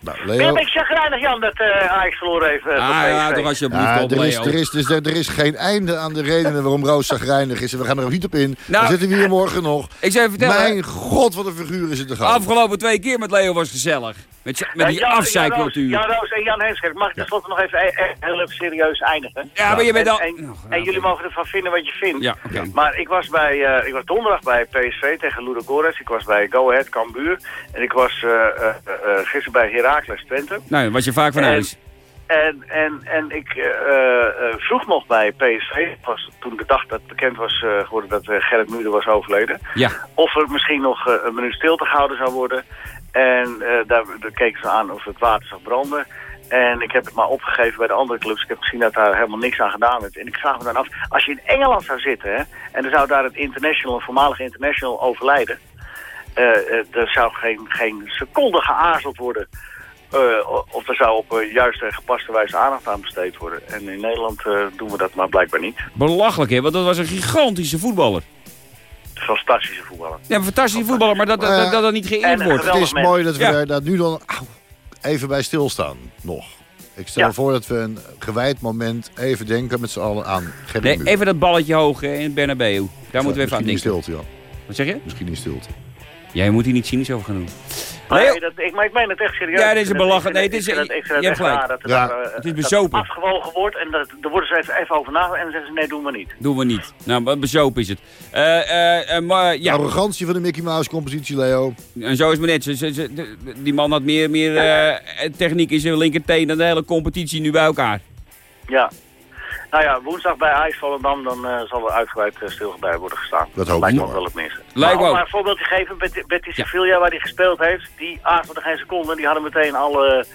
Nou, Ben je Leo... beetje chagrijnig, Jan, dat eh Ajax verloren heeft eh, Ah ja, toch alsjeblieft Ja, op, er, is, Leo. er, is, dus er, er is geen einde aan de redenen waarom Roos zagrijnig is. En we gaan er ook niet op in. Nou, Dan zitten we hier morgen nog. Ik zou even vertellen, Mijn god, wat een figuur is het te gaan. afgelopen twee keer met Leo was gezellig. Met, met die Ja, Jan Roos, en Jan Henschert, mag ik tenslotte nog even e- e- heel even serieus eindigen? Ja, maar je bent En, al... en, Oh, en jullie mogen ervan vinden wat je vindt. Ja, oké. Maar ik was, bij, eh, ik was donderdag bij PSV tegen Ludo Goretz. Ik was bij Go Ahead Cambuur. En ik was eh, eh, eh, gisteren bij Heracles Twente. Nou, was je vaak van En- huis. En, en, en ik eh, eh, vroeg nog bij PSV, was toen de dag dat bekend was geworden dat Gerrit Muur was overleden, Ja. of er misschien nog een minuut stilte gehouden zou worden. En eh, daar, daar keken ze aan of het water zou branden. En ik heb het maar opgegeven bij de andere clubs. Ik heb gezien dat daar helemaal niks aan gedaan werd. En ik vraag me dan af, als je in Engeland zou zitten... Hè, en er zou daar een international, een voormalig international overlijden... eh, eh, er zou geen, geen seconde geaarzeld worden... of er zou op een juiste en gepaste wijze aandacht aan besteed worden. En in Nederland doen we dat maar blijkbaar niet. Belachelijk, hè? Want dat was een gigantische voetballer. Fantastische voetballer. Ja, een fantastische voetballer, maar dat dat, dat, niet geëerd wordt. Het is mooi dat we Ja. daar, nu dan even bij stilstaan. Nog. Ik stel Ja. voor dat we een gewijd moment even denken met z'n allen aan Gerrit Nee, even dat balletje hoog eh, in het Bernabeu. Daar moeten we even aan Misschien denken. in stilte, ja. Wat zeg je? Misschien in stilte. Jij moet hier niet cynisch over gaan doen. Nee, dat, ik, maar ik meen het echt serieus. Ja, dit is belachelijk- nee, het- het is- ik vind het- je ik vind hebt het echt raar dat er Ja. daar, eh, Het is dat bezopen. afgewogen wordt en dat, er worden ze even, even over nagedacht en dan zeggen ze nee, doen we niet. Doen we niet. Nou, bezopen is het. Eh, eh, eh, maar ja, Arrogantie van de Mickey Mouse compositie, Leo. en zo is het maar net. Ze- ze- ze- de- die man had meer, meer eh, techniek in zijn linkerteen dan de hele competitie nu bij elkaar. Ja. Nou ja, woensdag bij IJs Volendam, dan eh, zal er uitgebreid uh, stil bij worden gestaan. Dat hoop lijkt ik maar. wel het minste. Lijkt maar om maar een voorbeeld te geven, Betty, Betty Sevilla, waar hij gespeeld heeft, die aarzelde geen seconde. Die hadden meteen alle...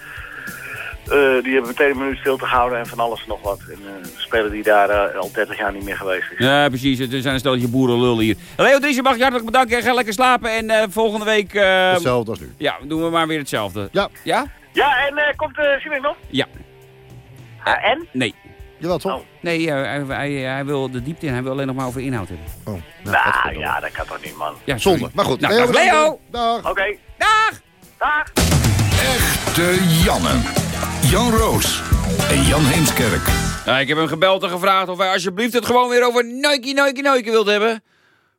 eh, die hebben meteen een minuut stilte gehouden en van alles en nog wat. En eh, speler die daar al 30 jaar niet meer geweest is. Ja, precies. Er zijn een steltje boerenlullen hier. Leo Driessen mag je hartelijk bedanken. Ga lekker slapen. En eh, volgende week eh, Hetzelfde als nu. ja, doen we maar weer hetzelfde. Ja, Ja? Ja, en eh, komt uh, Simic nog? Ja. Ah, en? Nee. Jawel toch? Oh. Nee, hij, hij, hij wil de diepte in. Hij wil alleen nog maar over inhoud hebben. Oh, nou, Nou ja, dat kan toch niet, man. Ja, sorry. Zonde. Maar goed. Nou, dag. Leo. Dag. Oké, Dag! dag! Echte Janne. Jan Roos en Jan Heemskerk. Nou, ik heb hem gebeld en gevraagd of hij alsjeblieft het gewoon weer over Nike, Nike, Nike wilt hebben.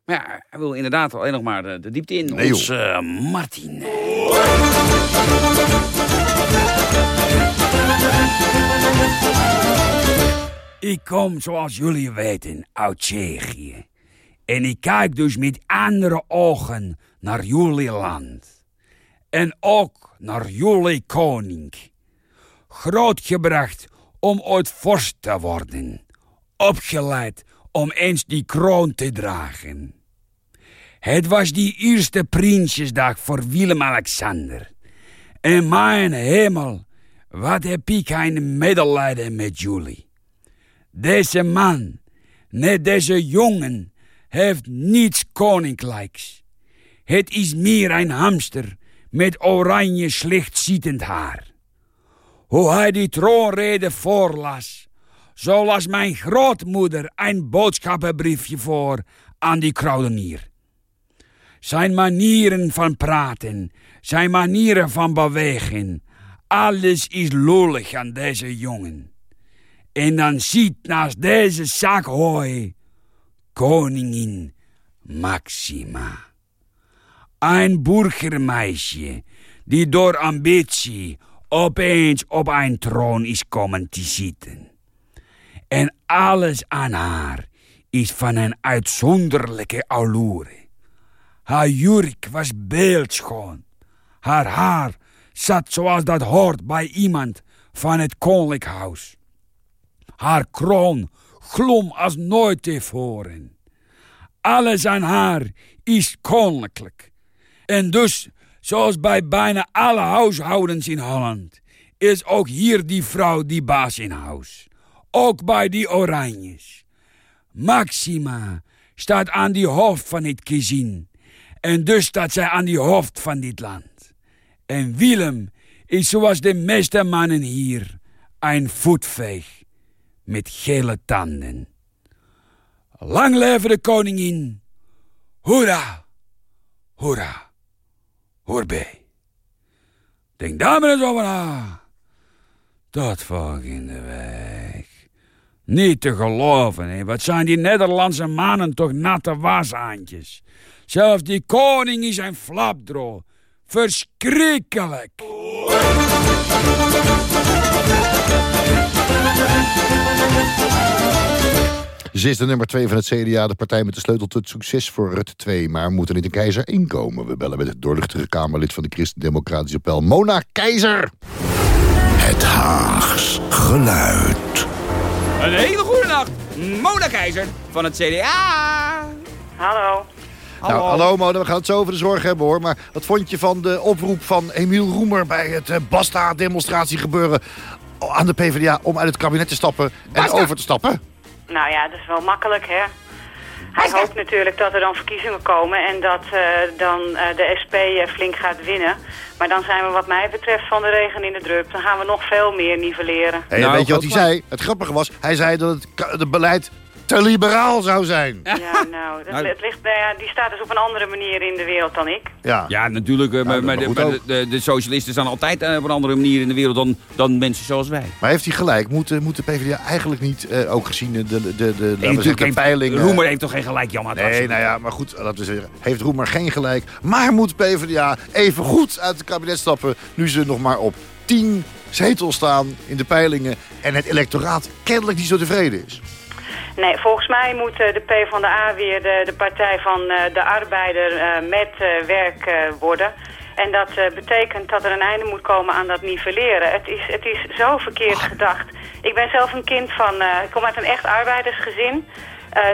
Maar ja, hij wil inderdaad alleen nog maar de, de diepte in. Nee. Ons eh, Martin. Ik kom, zoals jullie weten, uit Tsjechië. En ik kijk dus met andere ogen naar jullie land. En ook naar jullie koning. Grootgebracht om ooit vorst te worden. Opgeleid om eens die kroon te dragen. Het was die eerste Prinsjesdag voor Willem-Alexander. En mijn hemel, wat heb ik een medelijden met jullie. Deze man, net deze jongen, heeft niets koninklijks. Het is meer een hamster met oranje slechtzietend haar. Hoe hij die troonrede voorlas, zo las mijn grootmoeder een boodschappenbriefje voor aan die kruidenier. Zijn manieren van praten, zijn manieren van bewegen, alles is lullig aan deze jongen. En dan ziet naast deze zak hooi koningin Maxima. Een burgermeisje die door ambitie opeens op een troon is komen te zitten. En alles aan haar is van een uitzonderlijke allure. Haar jurk was beeldschoon. Haar haar zat zoals dat hoort bij iemand van het koninklijk huis. Haar kroon glom als nooit tevoren. Alles aan haar is koninklijk. En dus, zoals bij bijna alle huishoudens in Holland, is ook hier die vrouw die baas in huis. Ook bij die oranjes. Maxima staat aan die hoofd van het gezin. En dus staat zij aan die hoofd van dit land. En Willem is zoals de meeste mannen hier een voetveeg met gele tanden. Lang leven de koningin. Hoera, hoera, hoerbij. Denk daar maar eens over na. Tot volgende week. Niet te geloven, hè. Wat zijn die Nederlandse mannen toch natte washandjes. Zelfs die koning is een flapdrol. Verschrikkelijk. Ze is de nummer 2 van het CDA, de partij met de sleutel tot succes voor Rutte 2. Maar moet er niet een keizer inkomen? We bellen met het doorluchtige Kamerlid van de Christen-Democratische Appel, Mona Keizer. Het Haags geluid. Een hele goede nacht. Mona Keizer van het CDA. Hallo. Nou, hallo Mona, we gaan het zo over de zorg hebben hoor. Maar wat vond je van de oproep van Emiel Roemer bij het uh, Basta-demonstratie gebeuren aan de PvdA om uit het kabinet te stappen en Basta. over te stappen? Nou ja, dat is wel makkelijk, hè? Hij hoopt natuurlijk dat er dan verkiezingen komen en dat eh, dan eh, de SP eh, flink gaat winnen. Maar dan zijn we wat mij betreft van de regen in de drup. Dan gaan we nog veel meer nivelleren. Hey, Nou, weet je wat hij zei? Het grappige was, hij zei dat het, het beleid te liberaal zou zijn. Ja, nou, het, Nou, het ligt, nou ja, die staat dus op een andere manier in de wereld dan ik. Ja. Ja, natuurlijk. eh, maar, de, maar de, de, de socialisten staan altijd eh, op een andere manier in de wereld dan, dan mensen zoals wij. Maar heeft hij gelijk? Moet, eh, moet de PvdA eigenlijk niet, eh, ook gezien de, de, de, natuurlijk zeggen, de heeft- peilingen... Roemer heeft toch geen gelijk, Jan Maat? Nee, nou ja, maar goed, laten we zeggen, heeft Roemer geen gelijk. Maar moet PvdA even goed uit het kabinet stappen... nu ze nog maar op 10 zetels staan in de peilingen... en het electoraat kennelijk niet zo tevreden is. Nee, volgens mij moet eh, de PvdA weer de, de partij van eh, de arbeider eh, met werk worden. En dat betekent dat er een einde moet komen aan dat nivelleren. Het is, het is zo verkeerd gedacht. Ik ben zelf een kind van... ik kom uit een echt arbeidersgezin.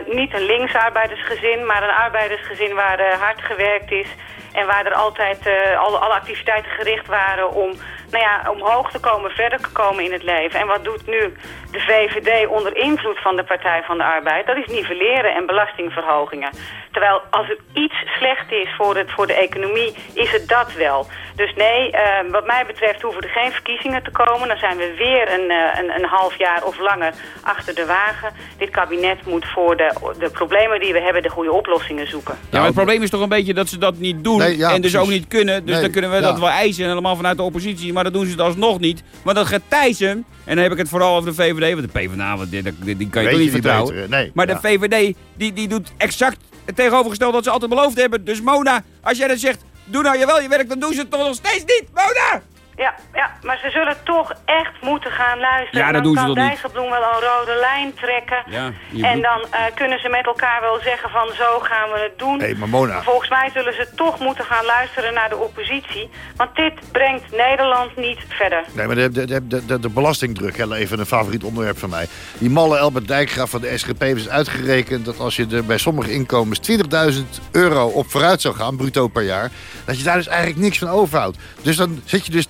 Niet een links arbeidersgezin, maar een arbeidersgezin waar hard gewerkt is. En waar er altijd eh, alle, alle activiteiten gericht waren om nou ja, omhoog te komen, verder te komen in het leven. En wat doet nu de VVD onder invloed van de Partij van de Arbeid? Dat is nivelleren en belastingverhogingen. Terwijl als er iets slecht is voor, het, voor de economie, is het dat wel. Dus nee, eh, wat mij betreft hoeven er geen verkiezingen te komen. Dan zijn we weer een, eh, een, een half jaar of langer achter de wagen. Dit kabinet moet voor de, de problemen die we hebben de goede oplossingen zoeken. Maar het probleem is toch een beetje dat ze dat niet doen Nee, ja, en dus precies. ook niet kunnen. Dus Nee, dan kunnen we ja. dat wel eisen, helemaal vanuit de oppositie. Maar dat doen ze het alsnog niet. Want dat gaat Thijssen, en dan heb ik het vooral over de VVD, want de PvdA, want die, die, die kan je Weet toch niet vertrouwen. beter, nee, maar de. VVD, die, die doet exact het tegenovergestelde wat ze altijd beloofd hebben. Dus Mona, als jij dan zegt, doe nou je wel je werk, dan doen ze het toch nog steeds niet, Mona! Ja, ja, maar ze zullen toch echt moeten gaan luisteren. Ja, dat dan doen ze toch? Dijsselbloem wel een rode lijn trekken. Ja, en dan eh, kunnen ze met elkaar wel zeggen van zo gaan we het doen. Maar Mona. volgens mij zullen ze toch moeten gaan luisteren naar de oppositie. Want dit brengt Nederland niet verder. Nee, maar de, de, de, de, de, belastingdruk, hè, even een favoriet onderwerp van mij. Die malle Albert Dijkgraaf van de SGP heeft dus uitgerekend... dat als je er bij sommige inkomens 20.000 euro op vooruit zou gaan, bruto per jaar... dat je daar dus eigenlijk niks van overhoudt. Dus dan zet je dus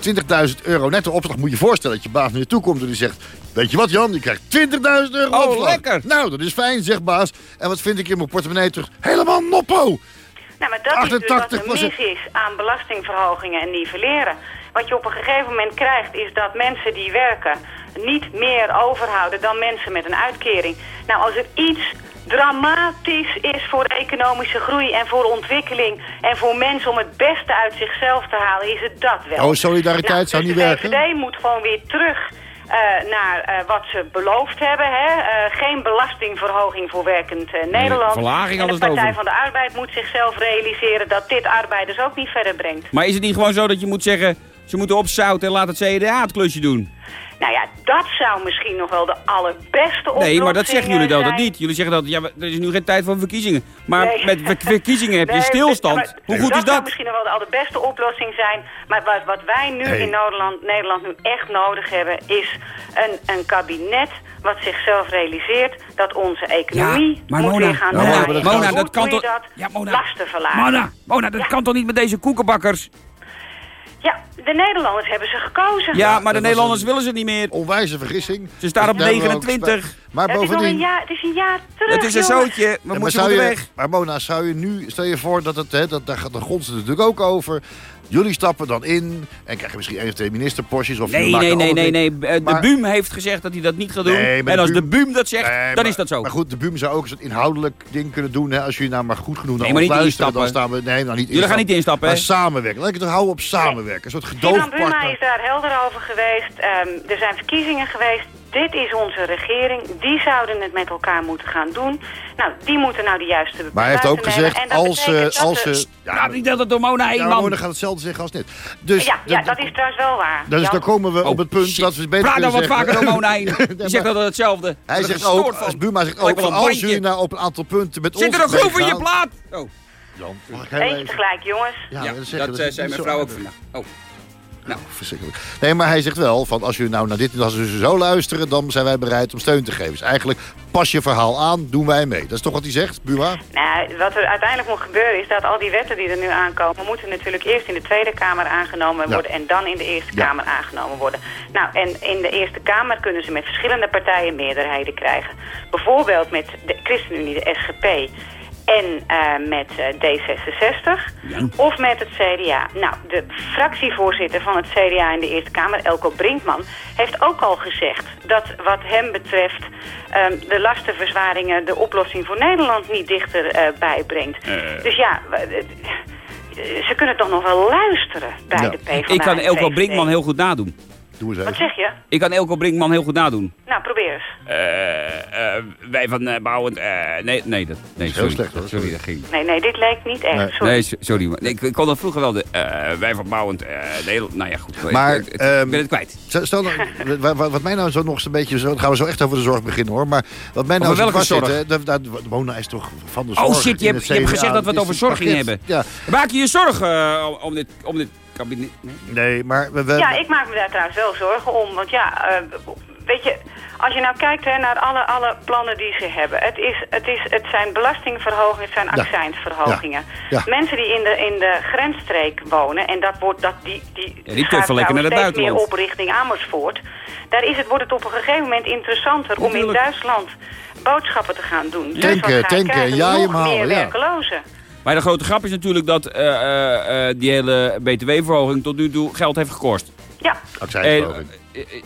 20.000 euro netto opslag. Moet je je voorstellen dat je baas naar je toe komt en die zegt... Weet je wat Jan, je krijgt 20.000 euro Oh, opslag. lekker. Nou, dat is fijn, zegt baas. En wat vind ik in mijn portemonnee terug? Helemaal noppo! Nou, maar dat is dus wat er 88%. mis is aan belastingverhogingen en nivelleren. Wat je op een gegeven moment krijgt is dat mensen die werken niet meer overhouden dan mensen met een uitkering. Nou, als er iets dramatisch is voor de economische groei en voor ontwikkeling en voor mensen om het beste uit zichzelf te halen, is het dat wel. Oh, solidariteit Nou, zou dus niet de werken? VVD moet gewoon weer terug eh, naar eh, wat ze beloofd hebben. Hè? Eh, geen belastingverhoging voor werkend Nederland. verlaging en de Partij over. van de Arbeid moet zichzelf realiseren dat dit arbeiders ook niet verder brengt. Maar is het niet gewoon zo dat je moet zeggen, ze moeten opzouten en laat het CDA het klusje doen? Nou ja, dat zou misschien nog wel de allerbeste oplossing Nee, maar dat zeggen jullie dat zijn. niet. Jullie zeggen dat, ja, er is nu geen tijd voor verkiezingen. Maar Nee. met ver- verkiezingen heb je Nee, stilstand. maar Hoe goed is zou dat? misschien nog wel de allerbeste oplossing zijn. Maar wat, wat wij nu Hey. in Nederland, Nederland nu echt nodig hebben... is een, een kabinet wat zichzelf realiseert dat onze economie maar moet Mona, weer gaan Mona, draaien. dat Mona, Hoe dat kan toch- dat? Ja, Mona. Lasten verlagen. Mona, Mona, dat Ja. kan toch niet met deze koekenbakkers? Ja, de Nederlanders hebben ze gekozen. Ja, maar de Nederlanders een- willen ze niet meer. Onwijze vergissing. Ze staan op Daar hebben we ook 29. spijt- Maar het, is bovendien... een jaar, het is een jaar terug, Het is een zootje, we Ja, maar, moeten zou je, weg. maar Mona, zou je nu, stel je voor dat het, hè, dat, daar gaat de grond natuurlijk ook over. Jullie stappen dan in en krijgen misschien één of twee ministerpostjes. Of Nee, nee, nee, alle nee, nee. Eh, De Maar- BUM heeft gezegd dat hij dat niet gaat doen. Nee, maar en als de BUM BUM dat zegt, Nee, dan maar- is dat zo. Maar goed, de BUM zou ook een inhoudelijk ding kunnen doen. Hè, als jullie nou maar goed genoeg naar Nee, maar niet luisteren, dan staan we... Nee, nou niet Jullie gaan niet instappen, Maar hè? samenwerken. Laat ik het houden op samenwerken. Een soort Ivan Buma is daar helder over geweest. Ehm, er zijn verkiezingen geweest. Dit is onze regering. Die zouden het met elkaar moeten gaan doen. Nou, die moeten nou de juiste Maar hij heeft ook gezegd, dat als, eh, dat als ze... Ja, niet dat het door Mona heen, ja, man. Mona gaat hetzelfde zeggen als net. Dus, ja, ja, dat- dat is trouwens wel waar. Dus Jan. dan komen we Oh, op het punt shit. dat we beter Praat dan wat vaker door Mona heen. Nee, Die zegt altijd hetzelfde. Hij zegt ook, Buma zegt ook, als jullie nou op een aantal punten met Zit ons er een groef in je plaat? Oh, Eentje tegelijk, jongens. Ja, ja, dat, dat eh, zei mijn vrouw ook vandaag. Nou, verschrikkelijk. Nee, maar hij zegt wel, van als jullie nou naar dit als ze zo luisteren, dan zijn wij bereid om steun te geven. Dus eigenlijk pas je verhaal aan, doen wij mee. Dat is toch wat hij zegt, Buma? Nou, wat er uiteindelijk moet gebeuren is dat al die wetten die er nu aankomen... moeten natuurlijk eerst in de Tweede Kamer aangenomen Ja. worden... en dan in de Eerste Ja. Kamer aangenomen worden. Nou, en in de Eerste Kamer kunnen ze met verschillende partijen meerderheden krijgen. Bijvoorbeeld met de ChristenUnie, de SGP... En eh, met eh, D66 of met het CDA. Nou, de fractievoorzitter van het CDA in de Eerste Kamer, Elko Brinkman, heeft ook al gezegd dat wat hem betreft ehm, de lastenverzwaringen de oplossing voor Nederland niet dichter eh, bijbrengt. Dus ja, ze kunnen toch nog wel luisteren bij Ja. de PvdA. Ik kan Elko. Brinkman heel goed nadoen. Doe eens Wat zeg je? Ik kan Elko Brinkman heel goed nadoen. Nou, probeer eens. Eh, eh, wij van eh, Bouwend... eh, nee, nee, dat, nee, is sorry. heel slecht, hoor. Sorry, dat ging. Nee, nee, dit leek niet echt. Nee. Sorry. Nee, so- sorry. maar Ik, ik kon dat vroeger wel. De, eh, wij van Bouwend... eh, Nederland... Nou ja, goed. Maar, ik, ik- ik ehm, ben het kwijt. Stel nou, wat, mij nou zo nog eens een beetje, zo, dan gaan we zo echt over de zorg beginnen hoor. Maar wat mij nou Over zo welke zit, zorg? hè, dat, dat, Mona is toch van de zorg. Oh shit, je hebt, je hebt gezegd dat we het over zorg gingen hebben. Ja, Maak je je zorgen om dit, om dit kabinet? Nee? nee, maar we, we- Ja, ik maak me daar trouwens wel zorgen om. Want ja, eh, weet je, als je nou kijkt hè, naar alle, alle plannen die ze hebben. Het, is, het, is, het zijn belastingverhogingen, het zijn Ja. accijnsverhogingen. Ja. Ja. Mensen die in de, in de grensstreek wonen, en dat wordt, dat, die, die, Ja, die lekker naar het steeds meer op richting Amersfoort. Daar is het, wordt het op een gegeven moment interessanter om in. Duitsland boodschappen te gaan doen. Dus Tanken, krijgen? ja, je meer ja. Maar de grote grap is natuurlijk dat eh, eh, eh, die hele btw-verhoging tot nu toe geld heeft gekost. Ja, Accijnsverhoging.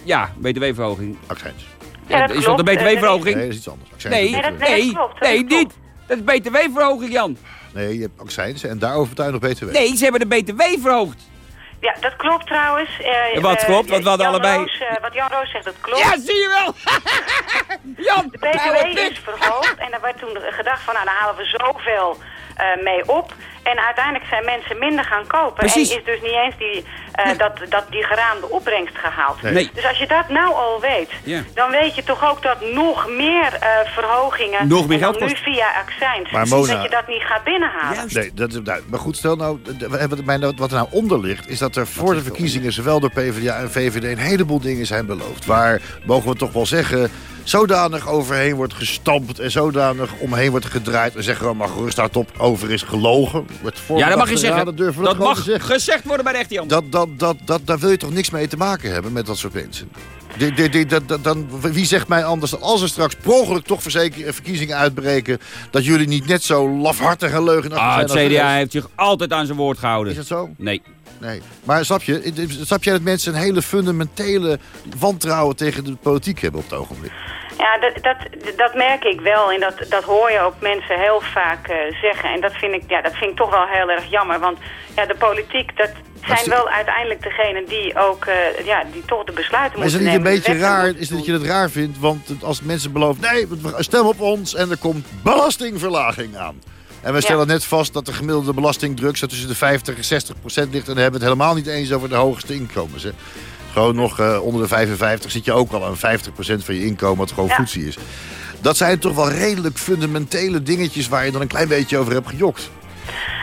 Ja, btw-verhoging. Accijns. Ja, dat is dat de klopt. Btw-verhoging? Nee, dat is iets anders. Accijns Nee, dat- nee, klopt, dat nee, klopt. niet. Dat is btw-verhoging, Jan. Nee, je hebt accijns en daarover betaal je nog btw. Nee, ze hebben de btw verhoogd. Ja, dat klopt trouwens. En wat klopt? Want we hadden Jan allebei- Roos, wat Jan Roos zegt, dat klopt. Ja, zie je wel. Jan, De BTW is verhoogd en er werd toen gedacht van, nou, daar halen we zoveel mee op. En uiteindelijk zijn mensen minder gaan kopen. Precies. En is dus niet eens die, eh, dat, dat die geraamde opbrengst gehaald. Nee. Dus als je dat nou al weet, Ja. dan weet je toch ook dat nog meer eh, verhogingen... Nog meer geld nu via accijns, Maar Mona- dat je dat niet gaat binnenhalen. Juist. Nee, dat is duidelijk. Maar goed, stel nou, wat er nou onder ligt... is dat er voor de verkiezingen, zowel door PvdA en VVD... een heleboel dingen zijn beloofd. Waar, mogen we toch wel zeggen... zodanig overheen wordt gestampt en zodanig omheen wordt gedraaid... en zeggen we maar gerust hardop over is gelogen. Wordt Ja, dat mag je zeggen. durven we Dat mag gezegd worden bij de echte Jan. Dat, dat, dat, dat, daar wil je toch niks mee te maken hebben met dat soort mensen? Dat, dat, dan, wie zegt mij anders dat als er straks per toch verzeker, verkiezingen uitbreken... dat jullie niet net zo lafhartig en leugenachtig Ah, zijn het CDA heeft zich altijd aan zijn woord gehouden. Is dat zo? Nee. Nee. Maar snap je, snap jij dat mensen een hele fundamentele wantrouwen tegen de politiek hebben op het ogenblik? Ja, dat, dat, dat merk ik wel en dat, dat hoor je ook mensen heel vaak eh, zeggen. En dat vind, ik, ja, dat vind ik toch wel heel erg jammer, want ja, de politiek, dat zijn wel uiteindelijk degenen die ook, eh, ja, die toch de besluiten Maar is moeten het niet een nemen. beetje raar, is dat je het raar vindt? Want als mensen beloven, nee, stem op ons en er komt belastingverlaging aan. En we stellen net vast dat de gemiddelde belastingdruk zo tussen de 50 en 60 procent ligt. En dan hebben we het helemaal niet eens over de hoogste inkomens. Hè. Gewoon nog eh, onder de 55 zit je ook al aan 50 procent van je inkomen, wat gewoon Ja. voedsie is. Dat zijn toch wel redelijk fundamentele dingetjes waar je dan een klein beetje over hebt gejokt.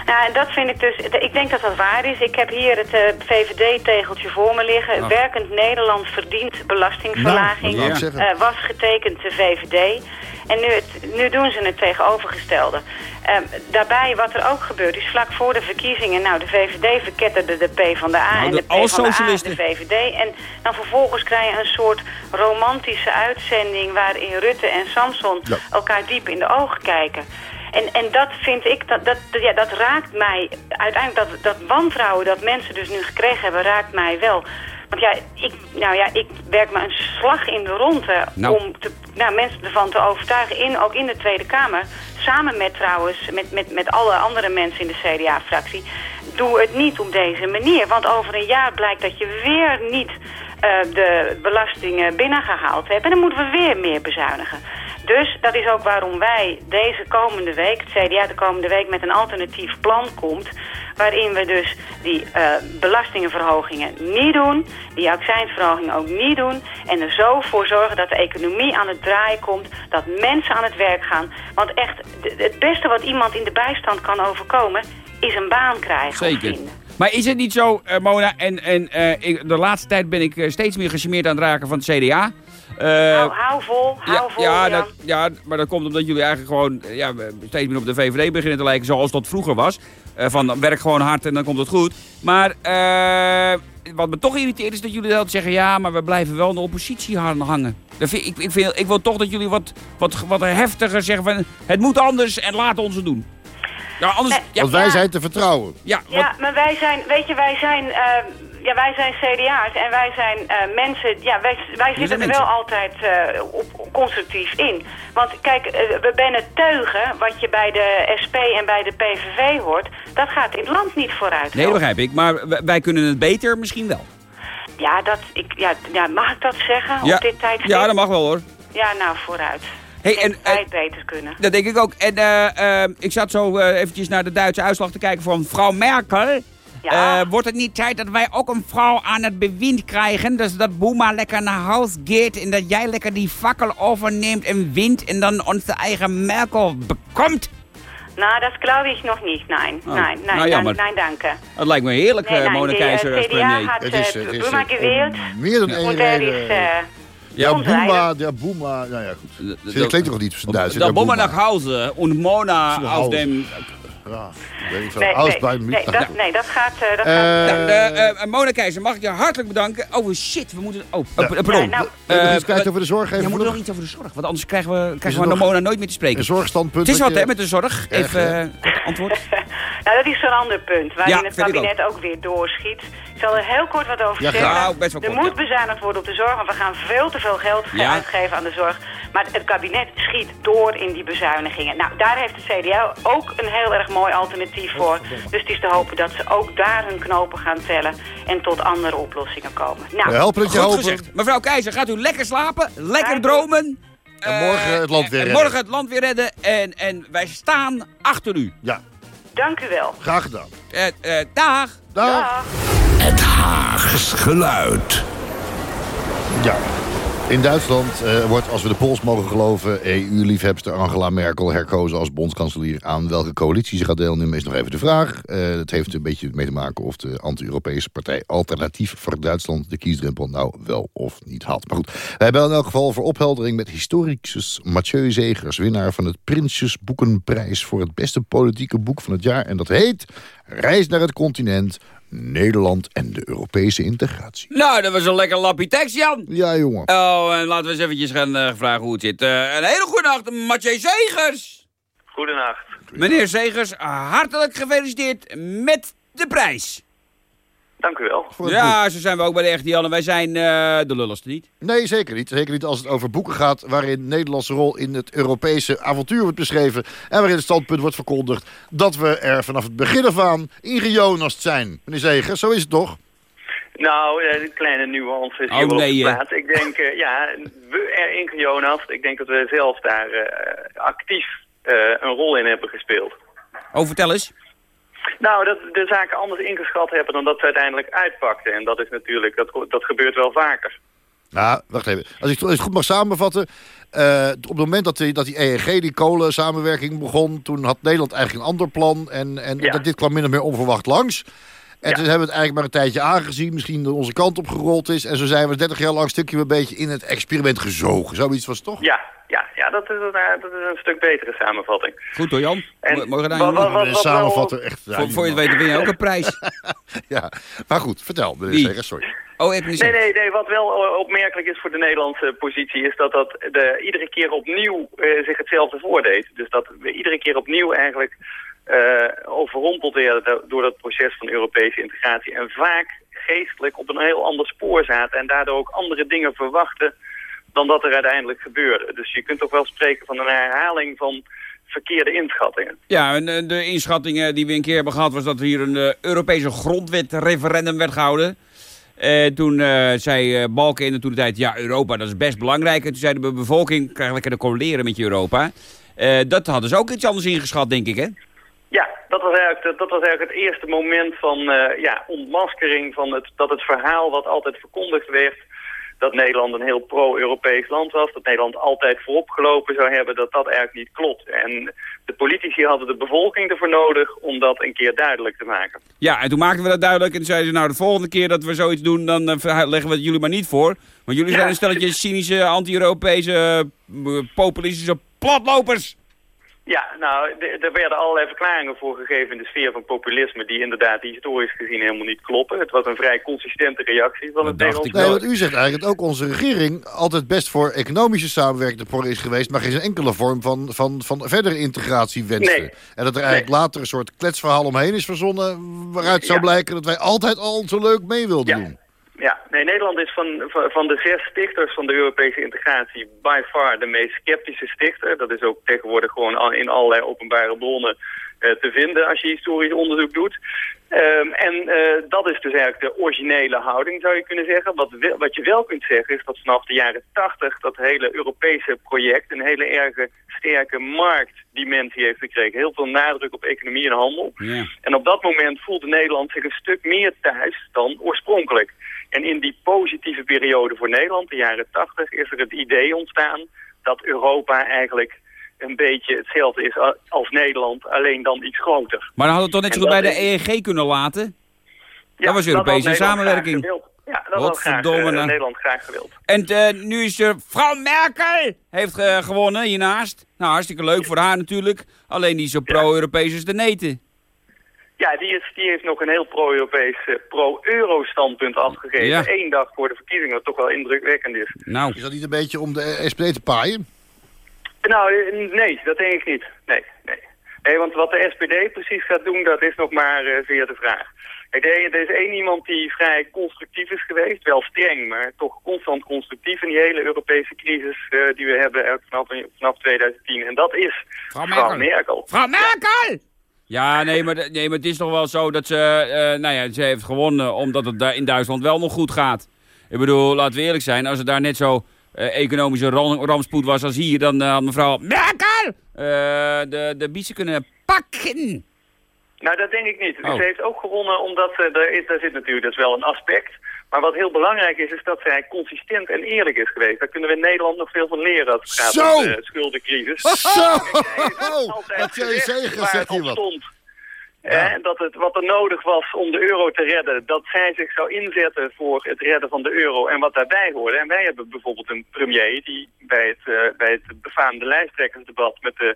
Ja, en dat vind ik dus, ik denk dat dat waar is. Ik heb hier het eh, VVD-tegeltje voor me liggen. Werkend Nederland verdient belastingverlaging. Nou, zeggen. Eh, was getekend de VVD. En nu, het, nu doen ze het tegenovergestelde. Ehm, daarbij, wat er ook gebeurt, is vlak voor de verkiezingen... nou, de VVD verketterde de P van de A Nou, en de- de P van de A socialisten. de VVD. En dan vervolgens krijg je een soort romantische uitzending... waarin Rutte en Samson Ja. elkaar diep in de ogen kijken. En, en dat vind ik, dat, dat- ja, dat raakt mij. Uiteindelijk, dat, dat wantrouwen dat mensen dus nu gekregen hebben, raakt mij wel. Want ja, ik, nou ja, ik werk me een slag in de ronde Nou. om te, nou, mensen ervan te overtuigen, in, ook in de Tweede Kamer. Samen met trouwens, met, met, met alle andere mensen in de CDA-fractie. Doe het niet op deze manier. Want over een jaar blijkt dat je weer niet eh, de belastingen binnengehaald hebt. En dan moeten we weer meer bezuinigen. Dus dat is ook waarom wij deze komende week, het CDA de komende week, met een alternatief plan komt. Waarin we dus die eh, belastingenverhogingen niet doen, die accijnsverhogingen ook niet doen. En er zo voor zorgen dat de economie aan het draaien komt, dat mensen aan het werk gaan. Want echt, het beste wat iemand in de bijstand kan overkomen, is een baan krijgen. Zeker. Maar is het niet zo, eh, Mona, en, en eh, ik, de laatste tijd ben ik steeds meer gecharmeerd aan het raken van het CDA. Eh, hou, hou vol, hou ja, vol. ja, dat, ja, maar dat komt omdat jullie eigenlijk gewoon ja, steeds meer op de VVD beginnen te lijken zoals dat vroeger was. Eh, van werk gewoon hard en dan komt het goed. Maar eh, wat me toch irriteert is dat jullie altijd zeggen... ja, maar we blijven wel in de oppositie han- hangen. Vind, ik, ik, vind, ik wil toch dat jullie wat, wat, wat heftiger zeggen van... het moet anders en laat ons het doen. Ja, anders... Ja, Want wij Ja. zijn te vertrouwen. ja, maar wij zijn, weet je, wij zijn, eh, ja, wij zijn CDA's en wij zijn eh, mensen, ja, wij, wij zitten er wel altijd eh, op, constructief in. Want kijk, eh, we binnen teugen, wat je bij de SP en bij de PVV hoort, dat gaat in het land niet vooruit. nee, dat begrijp ik. Maar wij- kunnen het beter misschien wel. Ja, dat, ik, ja, ja, mag ik dat zeggen Ja, op dit tijdstip? ja, dat mag wel hoor. Ja, nou, vooruit. Hey, en, wij het beter kunnen. Dat denk ik ook. En ik zat zo eventjes naar de Duitse uitslag te kijken van mevrouw Merkel. Ja. Eh, wordt het niet tijd dat wij ook een vrouw aan het bewind krijgen? Dus dat Boema lekker naar huis gaat en dat jij lekker die fakkel overneemt en wint en dan onze eigen Merkel bekomt? Nou, dat glaube ik nog niet, nein. Oh, nein, nein, nou, jammer. nein, nein, danke. Dat lijkt me heerlijk, Nee, eh nein, Mona Keizer als CDA premier. had Het is, eh, het is Buma gewählt. om meer dan één reden. is... eh, Ja, zijn Boema, ja, Boema, nou ja, goed. Dat klinkt toch niet zo Duits? hè, Dat Boema naar Hause und Mona Hause. dem... Ja, weet ik veel. nee, Aus nee, bij nee, dat, nee, dat gaat... eh, dat gaat Nou, Eh, eh, eh, Mona Keizer, mag ik je hartelijk bedanken. Oh shit, we moeten... Oh, pardon. Ja, nou, je Eh, iets over de zorg? Even we moeten nog iets over de zorg, want anders krijgen we, krijgen we nog Mona nooit meer te spreken. een zorgstandpunt. Het is wat, je- hè, met de zorg. Even antwoord. nou, dat is zo'n ander punt, waarin Ja, het kabinet ook. weer doorschiet. Ik zal er heel kort wat over Ja, zeggen. graag. Nou, best wel er kort, moet ja. bezuinigd worden op de zorg, want we gaan veel te veel geld Ja. uitgeven aan de zorg. Maar het kabinet schiet door in die bezuinigingen. Nou, daar heeft de CDA ook een heel erg mooi alternatief voor. Dus het is te hopen dat ze ook daar hun knopen gaan tellen en tot andere oplossingen komen. Nou, We helpen het je Goed hopen. gezegd. Mevrouw Keizer, gaat u lekker slapen, lekker dromen. En morgen Eh, het land weer en redden. Morgen het land weer redden. En, en wij staan achter u. Ja, dank u wel. graag gedaan. Eh, eh, dag. Dag. Dag. Het Haags geluid. Ja. In Duitsland eh, wordt, als we de polls mogen geloven... EU-liefhebster Angela Merkel herkozen als bondskanselier. Aan welke coalitie ze gaat deelnemen is nog even de vraag. Het heeft een beetje mee te maken of de anti-Europese partij... Alternatief voor Duitsland de kiesdrempel nou wel of niet had. Maar goed, we hebben in elk geval voor opheldering... met historicus Mathieu Zegers... winnaar van het Prinsjesboekenprijs... voor het beste politieke boek van het jaar. En dat heet Reis naar het continent... Nederland en de Europese integratie. Nou, dat was een lekker lappie tekst, Jan. Ja, jongen. Oh, en laten we eens eventjes gaan eh, vragen hoe het zit. Eh, een hele goede nacht, Mathieu Zegers. Goedenacht. Meneer Zegers, hartelijk gefeliciteerd met de prijs. Dank u wel. Ja, zo zijn we ook bij de echte Jan. En wij zijn eh, de lulligste niet. Nee, zeker niet. Zeker niet als het over boeken gaat... waarin de Nederlandse rol in het Europese avontuur wordt beschreven... en waarin het standpunt wordt verkondigd... dat we er vanaf het begin af aan ingejonast zijn. Meneer Zegers, zo is het toch? Nou, eh, een kleine nuance is Oh, hier wel op nee, plaats. Ik denk, eh, ja, we erin gejonast. Ik denk dat we zelf daar eh, actief eh, een rol in hebben gespeeld. Oh, vertel eens. Nou, dat de zaken anders ingeschat hebben dan dat ze uiteindelijk uitpakten. En dat is natuurlijk, dat, dat gebeurt wel vaker. Nou, wacht even. Als ik, het goed mag samenvatten... eh, op het moment dat die, dat die EEG, die kolen-samenwerking begon... toen had Nederland eigenlijk een ander plan... en, en Ja. dat, dit kwam min of meer onverwacht langs... En toen hebben we het eigenlijk maar een tijdje aangezien. Misschien dat onze kant op gerold is. En zo zijn we 30 jaar lang stukje een beetje in het experiment gezogen. Zoiets was het toch? Ja, ja, ja dat, is een, eh, dat is een stuk betere samenvatting. Goed hoor, Jan. En wat- jongen. wat- wat- Een samenvatter echt. ja, Voor, voor je het weet win je ook een prijs. Ja, maar goed, vertel meneer sorry. Oh, even niet Nee, nee, nee, wat wel eh, opmerkelijk is voor de Nederlandse positie... is dat dat de, iedere keer opnieuw eh, zich hetzelfde voordeed. Dus dat we iedere keer opnieuw eigenlijk overrompeld werden... do- door dat proces van Europese integratie. En vaak geestelijk op een heel ander spoor zaten... en daardoor ook andere dingen verwachten dan dat er uiteindelijk gebeurde. Dus je kunt ook wel spreken van een herhaling van verkeerde inschattingen. Ja, en eh, de inschattingen die we een keer hebben gehad... was dat er hier een eh, Europese grondwet-referendum werd gehouden. Eh, toen eh, zei eh Balken in de tijd... ja, Europa, dat is best belangrijk. En toen zei de bevolking... krijg lekker de colleren met je Europa. Eh, dat hadden ze ook iets anders ingeschat, denk ik, hè? Ja, dat was eigenlijk, dat was eigenlijk het eerste moment van eh, ja, ontmaskering van het, dat het verhaal wat altijd verkondigd werd, dat Nederland een heel pro-Europees land was, dat Nederland altijd vooropgelopen zou hebben, dat dat eigenlijk niet klopt. En de politici hadden de bevolking ervoor nodig om dat een keer duidelijk te maken. Ja, en toen maakten we dat duidelijk. En toen zeiden ze, nou, de volgende keer dat we zoiets doen... dan eh, leggen we het jullie maar niet voor. Want jullie Ja. zijn een stelletje cynische, anti-Europese, eh, populistische platlopers. Ja, nou, er werden allerlei verklaringen voor gegeven in de sfeer van populisme die inderdaad historisch gezien helemaal niet kloppen. Het was een vrij consistente reactie van het Dat dacht Nederlands ik Nee, want u zegt eigenlijk dat ook onze regering altijd best voor economische samenwerking voor is geweest, maar geen enkele vorm van, van, van verdere integratie wenste. Nee. En dat er eigenlijk later een soort kletsverhaal omheen is verzonnen, waaruit zou Ja. blijken dat wij altijd al zo leuk mee wilden Ja. doen. Ja, nee, Nederland is van, van, de zes stichters van de Europese integratie by far de meest sceptische stichter. Dat is ook tegenwoordig gewoon al- in allerlei openbare bronnen eh, te vinden als je historisch onderzoek doet. Ehm, en eh, dat is dus eigenlijk de originele houding, zou je kunnen zeggen. Wat, wat je wel kunt zeggen is dat vanaf de jaren tachtig dat hele Europese project een hele erge sterke marktdimensie heeft gekregen. Heel veel nadruk op economie en handel. Ja. En op dat moment voelde Nederland zich een stuk meer thuis dan oorspronkelijk. En in die positieve periode voor Nederland, de jaren 80, is er het idee ontstaan dat Europa eigenlijk een beetje hetzelfde is als Nederland, alleen dan iets groter. Maar dan hadden we het toch net zo bij dat de EEG kunnen laten? Ja, Dat was Europese Nederland samenwerking. Ja, dat had graag, eh. Nederland graag gewild. En eh, nu is er vrouw Merkel heeft eh, gewonnen hiernaast. Nou, hartstikke leuk voor haar natuurlijk. Alleen die zo pro-Europees als de neten. Ja, die, is, die heeft nog een heel pro-Europees, eh, pro-Euro standpunt afgegeven. Ja. Eén dag voor de verkiezingen, wat toch wel indrukwekkend is. Nou, Is dat niet een beetje om de eh, SPD te paaien? Nou, eh, nee, dat denk ik niet. Nee, nee. Nee, want wat de SPD precies gaat doen, dat is nog maar eh zeer de vraag. Kijk, er er is één iemand die vrij constructief is geweest, wel streng, maar toch constant constructief in die hele Europese crisis eh, die we hebben vanaf, vanaf 2010. En dat is mevrouw Merkel. Merkel. Vrouw Merkel! Ja, nee maar, nee, maar het is toch wel zo dat ze... eh, nou ja, ze heeft gewonnen omdat het daar in Duitsland wel nog goed gaat. Ik bedoel, laten we eerlijk zijn. Als het daar net zo eh, economische ram- rampspoed was als hier... dan eh, had mevrouw Merkel de, de biezen kunnen pakken. Nou, dat denk ik niet. Oh. Ze heeft ook gewonnen omdat er, is, daar zit natuurlijk, dat is wel een aspect. Maar wat heel belangrijk is, is dat zij consistent en eerlijk is geweest. Daar kunnen we in Nederland nog veel van leren als het gaat Zo! om de schuldencrisis. Zo! Wat jij zeggen, zegt op iemand. stond. Dat het, wat er nodig was om de euro te redden, dat zij zich zou inzetten voor het redden van de euro en wat daarbij hoorde. En wij hebben bijvoorbeeld een premier die bij het, eh, bij het befaamde lijsttrekkersdebat met de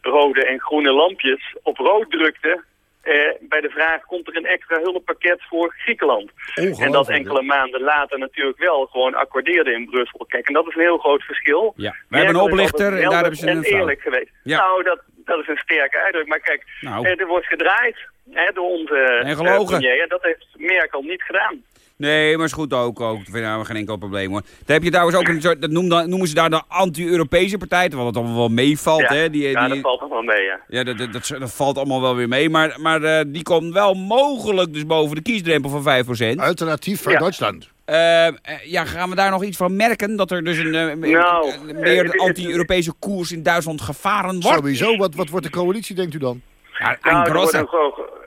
rode en groene lampjes op rood drukte. Eh, bij de vraag, komt er een extra hulppakket voor Griekenland? En dat enkele maanden later natuurlijk wel gewoon accordeerde in Brussel. Kijk, en dat is een heel groot verschil. Ja, we hebben een oplichter en daar hebben ze een en eerlijk geweest. Ja. Nou, dat, dat is een sterke uitdruk. Maar kijk, Nou. eh, er wordt gedraaid hè, door onze En eh, gelogen. premier. En dat heeft Merkel niet gedaan. Nee, maar is goed ook. ook. Ik vind daar geen enkel probleem hoor. Dan heb je trouwens ook een soort, dat noemen, noemen ze daar de anti-Europese partij, terwijl het allemaal wel meevalt. ja, Hè? Die, ja die, dat valt wel mee, ja. Ja, dat, dat, dat, dat valt allemaal wel weer mee. Maar, maar eh, die komt wel mogelijk dus boven de kiesdrempel van 5%. Alternatief voor Ja. Duitsland. Eh, ja, gaan we daar nog iets van merken? Dat er dus een, eh, Nou, een meer anti-Europese koers in Duitsland gevaren wordt? Sowieso, wat, wat wordt de coalitie, denkt u dan? Ja, Nou, wordt.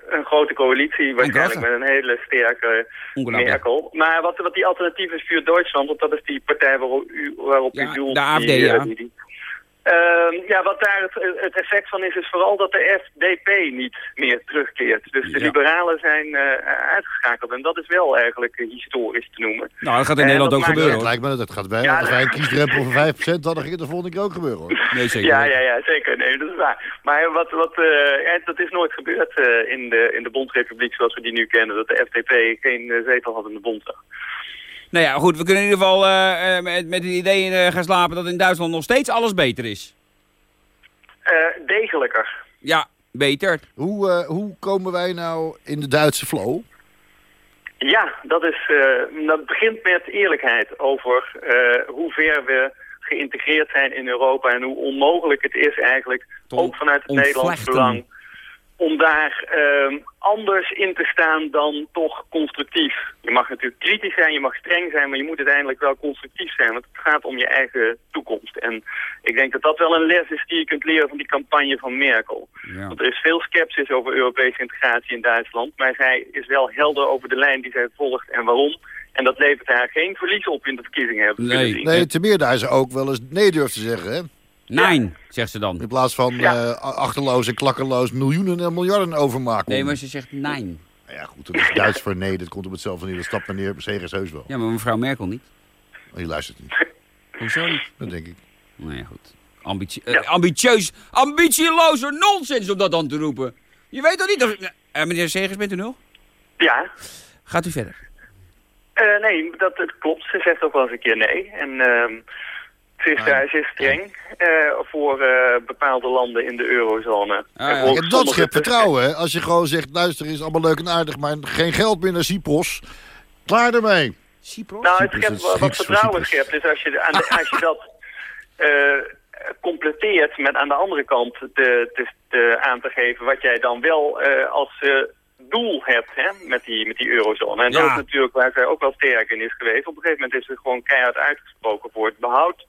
Een, gro- een grote coalitie, waarschijnlijk met een hele sterke. Merkel. Maar wat, wat die alternatief is voor Duitsland, want dat is die partij waarop u, waarop Ja, u doelt. de AFD, die, eh, ja. die- die- Ehm, ja, wat daar het, het, effect van is, is vooral dat de FDP niet meer terugkeert. Dus de liberalen zijn uh, uitgeschakeld. En dat is wel eigenlijk uh, historisch te noemen. Nou, dat gaat in Nederland ook gebeuren. Het lijkt me dat het gaat bij. Ja, als wij een kiesdrempel van 5% hadden, ging het de volgende keer ook gebeuren hoor. Nee, zeker. Ja, ja, ja, zeker. Nee, dat is waar. Maar wat, wat, uh, dat is nooit gebeurd in, de, in de Bondrepubliek zoals we die nu kennen. Dat de FDP geen zetel had in de Bondsdag. Nou ja, goed, we kunnen in ieder geval uh, met, met het idee uh, gaan slapen dat in Duitsland nog steeds alles beter is. Uh, degelijker. Ja, beter. Hoe, hoe komen wij nou in de Duitse flow? Ja, dat, is, dat begint met eerlijkheid over hoe ver we geïntegreerd zijn in Europa... en hoe onmogelijk het is eigenlijk, ook vanuit het Nederlands belang om daar uh, anders in te staan dan toch constructief. Je mag natuurlijk kritisch zijn, je mag streng zijn, maar je moet uiteindelijk wel constructief zijn. Want het gaat om je eigen toekomst. En ik denk dat dat wel een les is die je kunt leren van die campagne van Merkel. Ja. Want er is veel sceptisch over Europese integratie in Duitsland. Maar zij is wel helder over de lijn die zij volgt en waarom. En dat levert haar geen verlies op in de verkiezingen. Hebben nee, nee, te meer daar ze ook wel eens nee durft te zeggen, hè? Nee, zegt ze dan. In plaats van ja. uh, achterloos en klakkeloos miljoenen en miljarden overmaken. Nee, maar ze zegt nee. Nou ja, goed, dat is Duits voor nee. Dat komt op hetzelfde neer. Dat stapt meneer Segers heus wel. Ja, maar mevrouw Merkel niet. Maar die luistert niet. Hoezo niet? Dat denk ik. Nou ja, goed. Ambitie ja. uh, ambitieus, ambitieloze nonsens om dat dan te roepen. Je weet toch niet of... Uh, meneer Segers, bent u nog? Ja. Gaat u verder? Uh, nee, dat, dat, klopt. Ze zegt ook wel eens een keer nee. En... Ze is, ze is streng uh, voor uh, bepaalde landen in de eurozone. Ah, ja. dat schept vertrouwen, hè? Als je gewoon zegt, luister, is allemaal leuk en aardig... maar geen geld meer naar Cypros. Klaar ermee. Cypros? Nou, het schept, wat, wat vertrouwen schept is als je, aan de, als je dat completeert met aan de andere kant te, te, te aan te geven... wat jij dan wel als doel hebt hè, met, die, met die eurozone. En ja. dat is natuurlijk waar zij ook wel sterk in is geweest. Op een gegeven moment is het gewoon keihard uitgesproken voor het behoud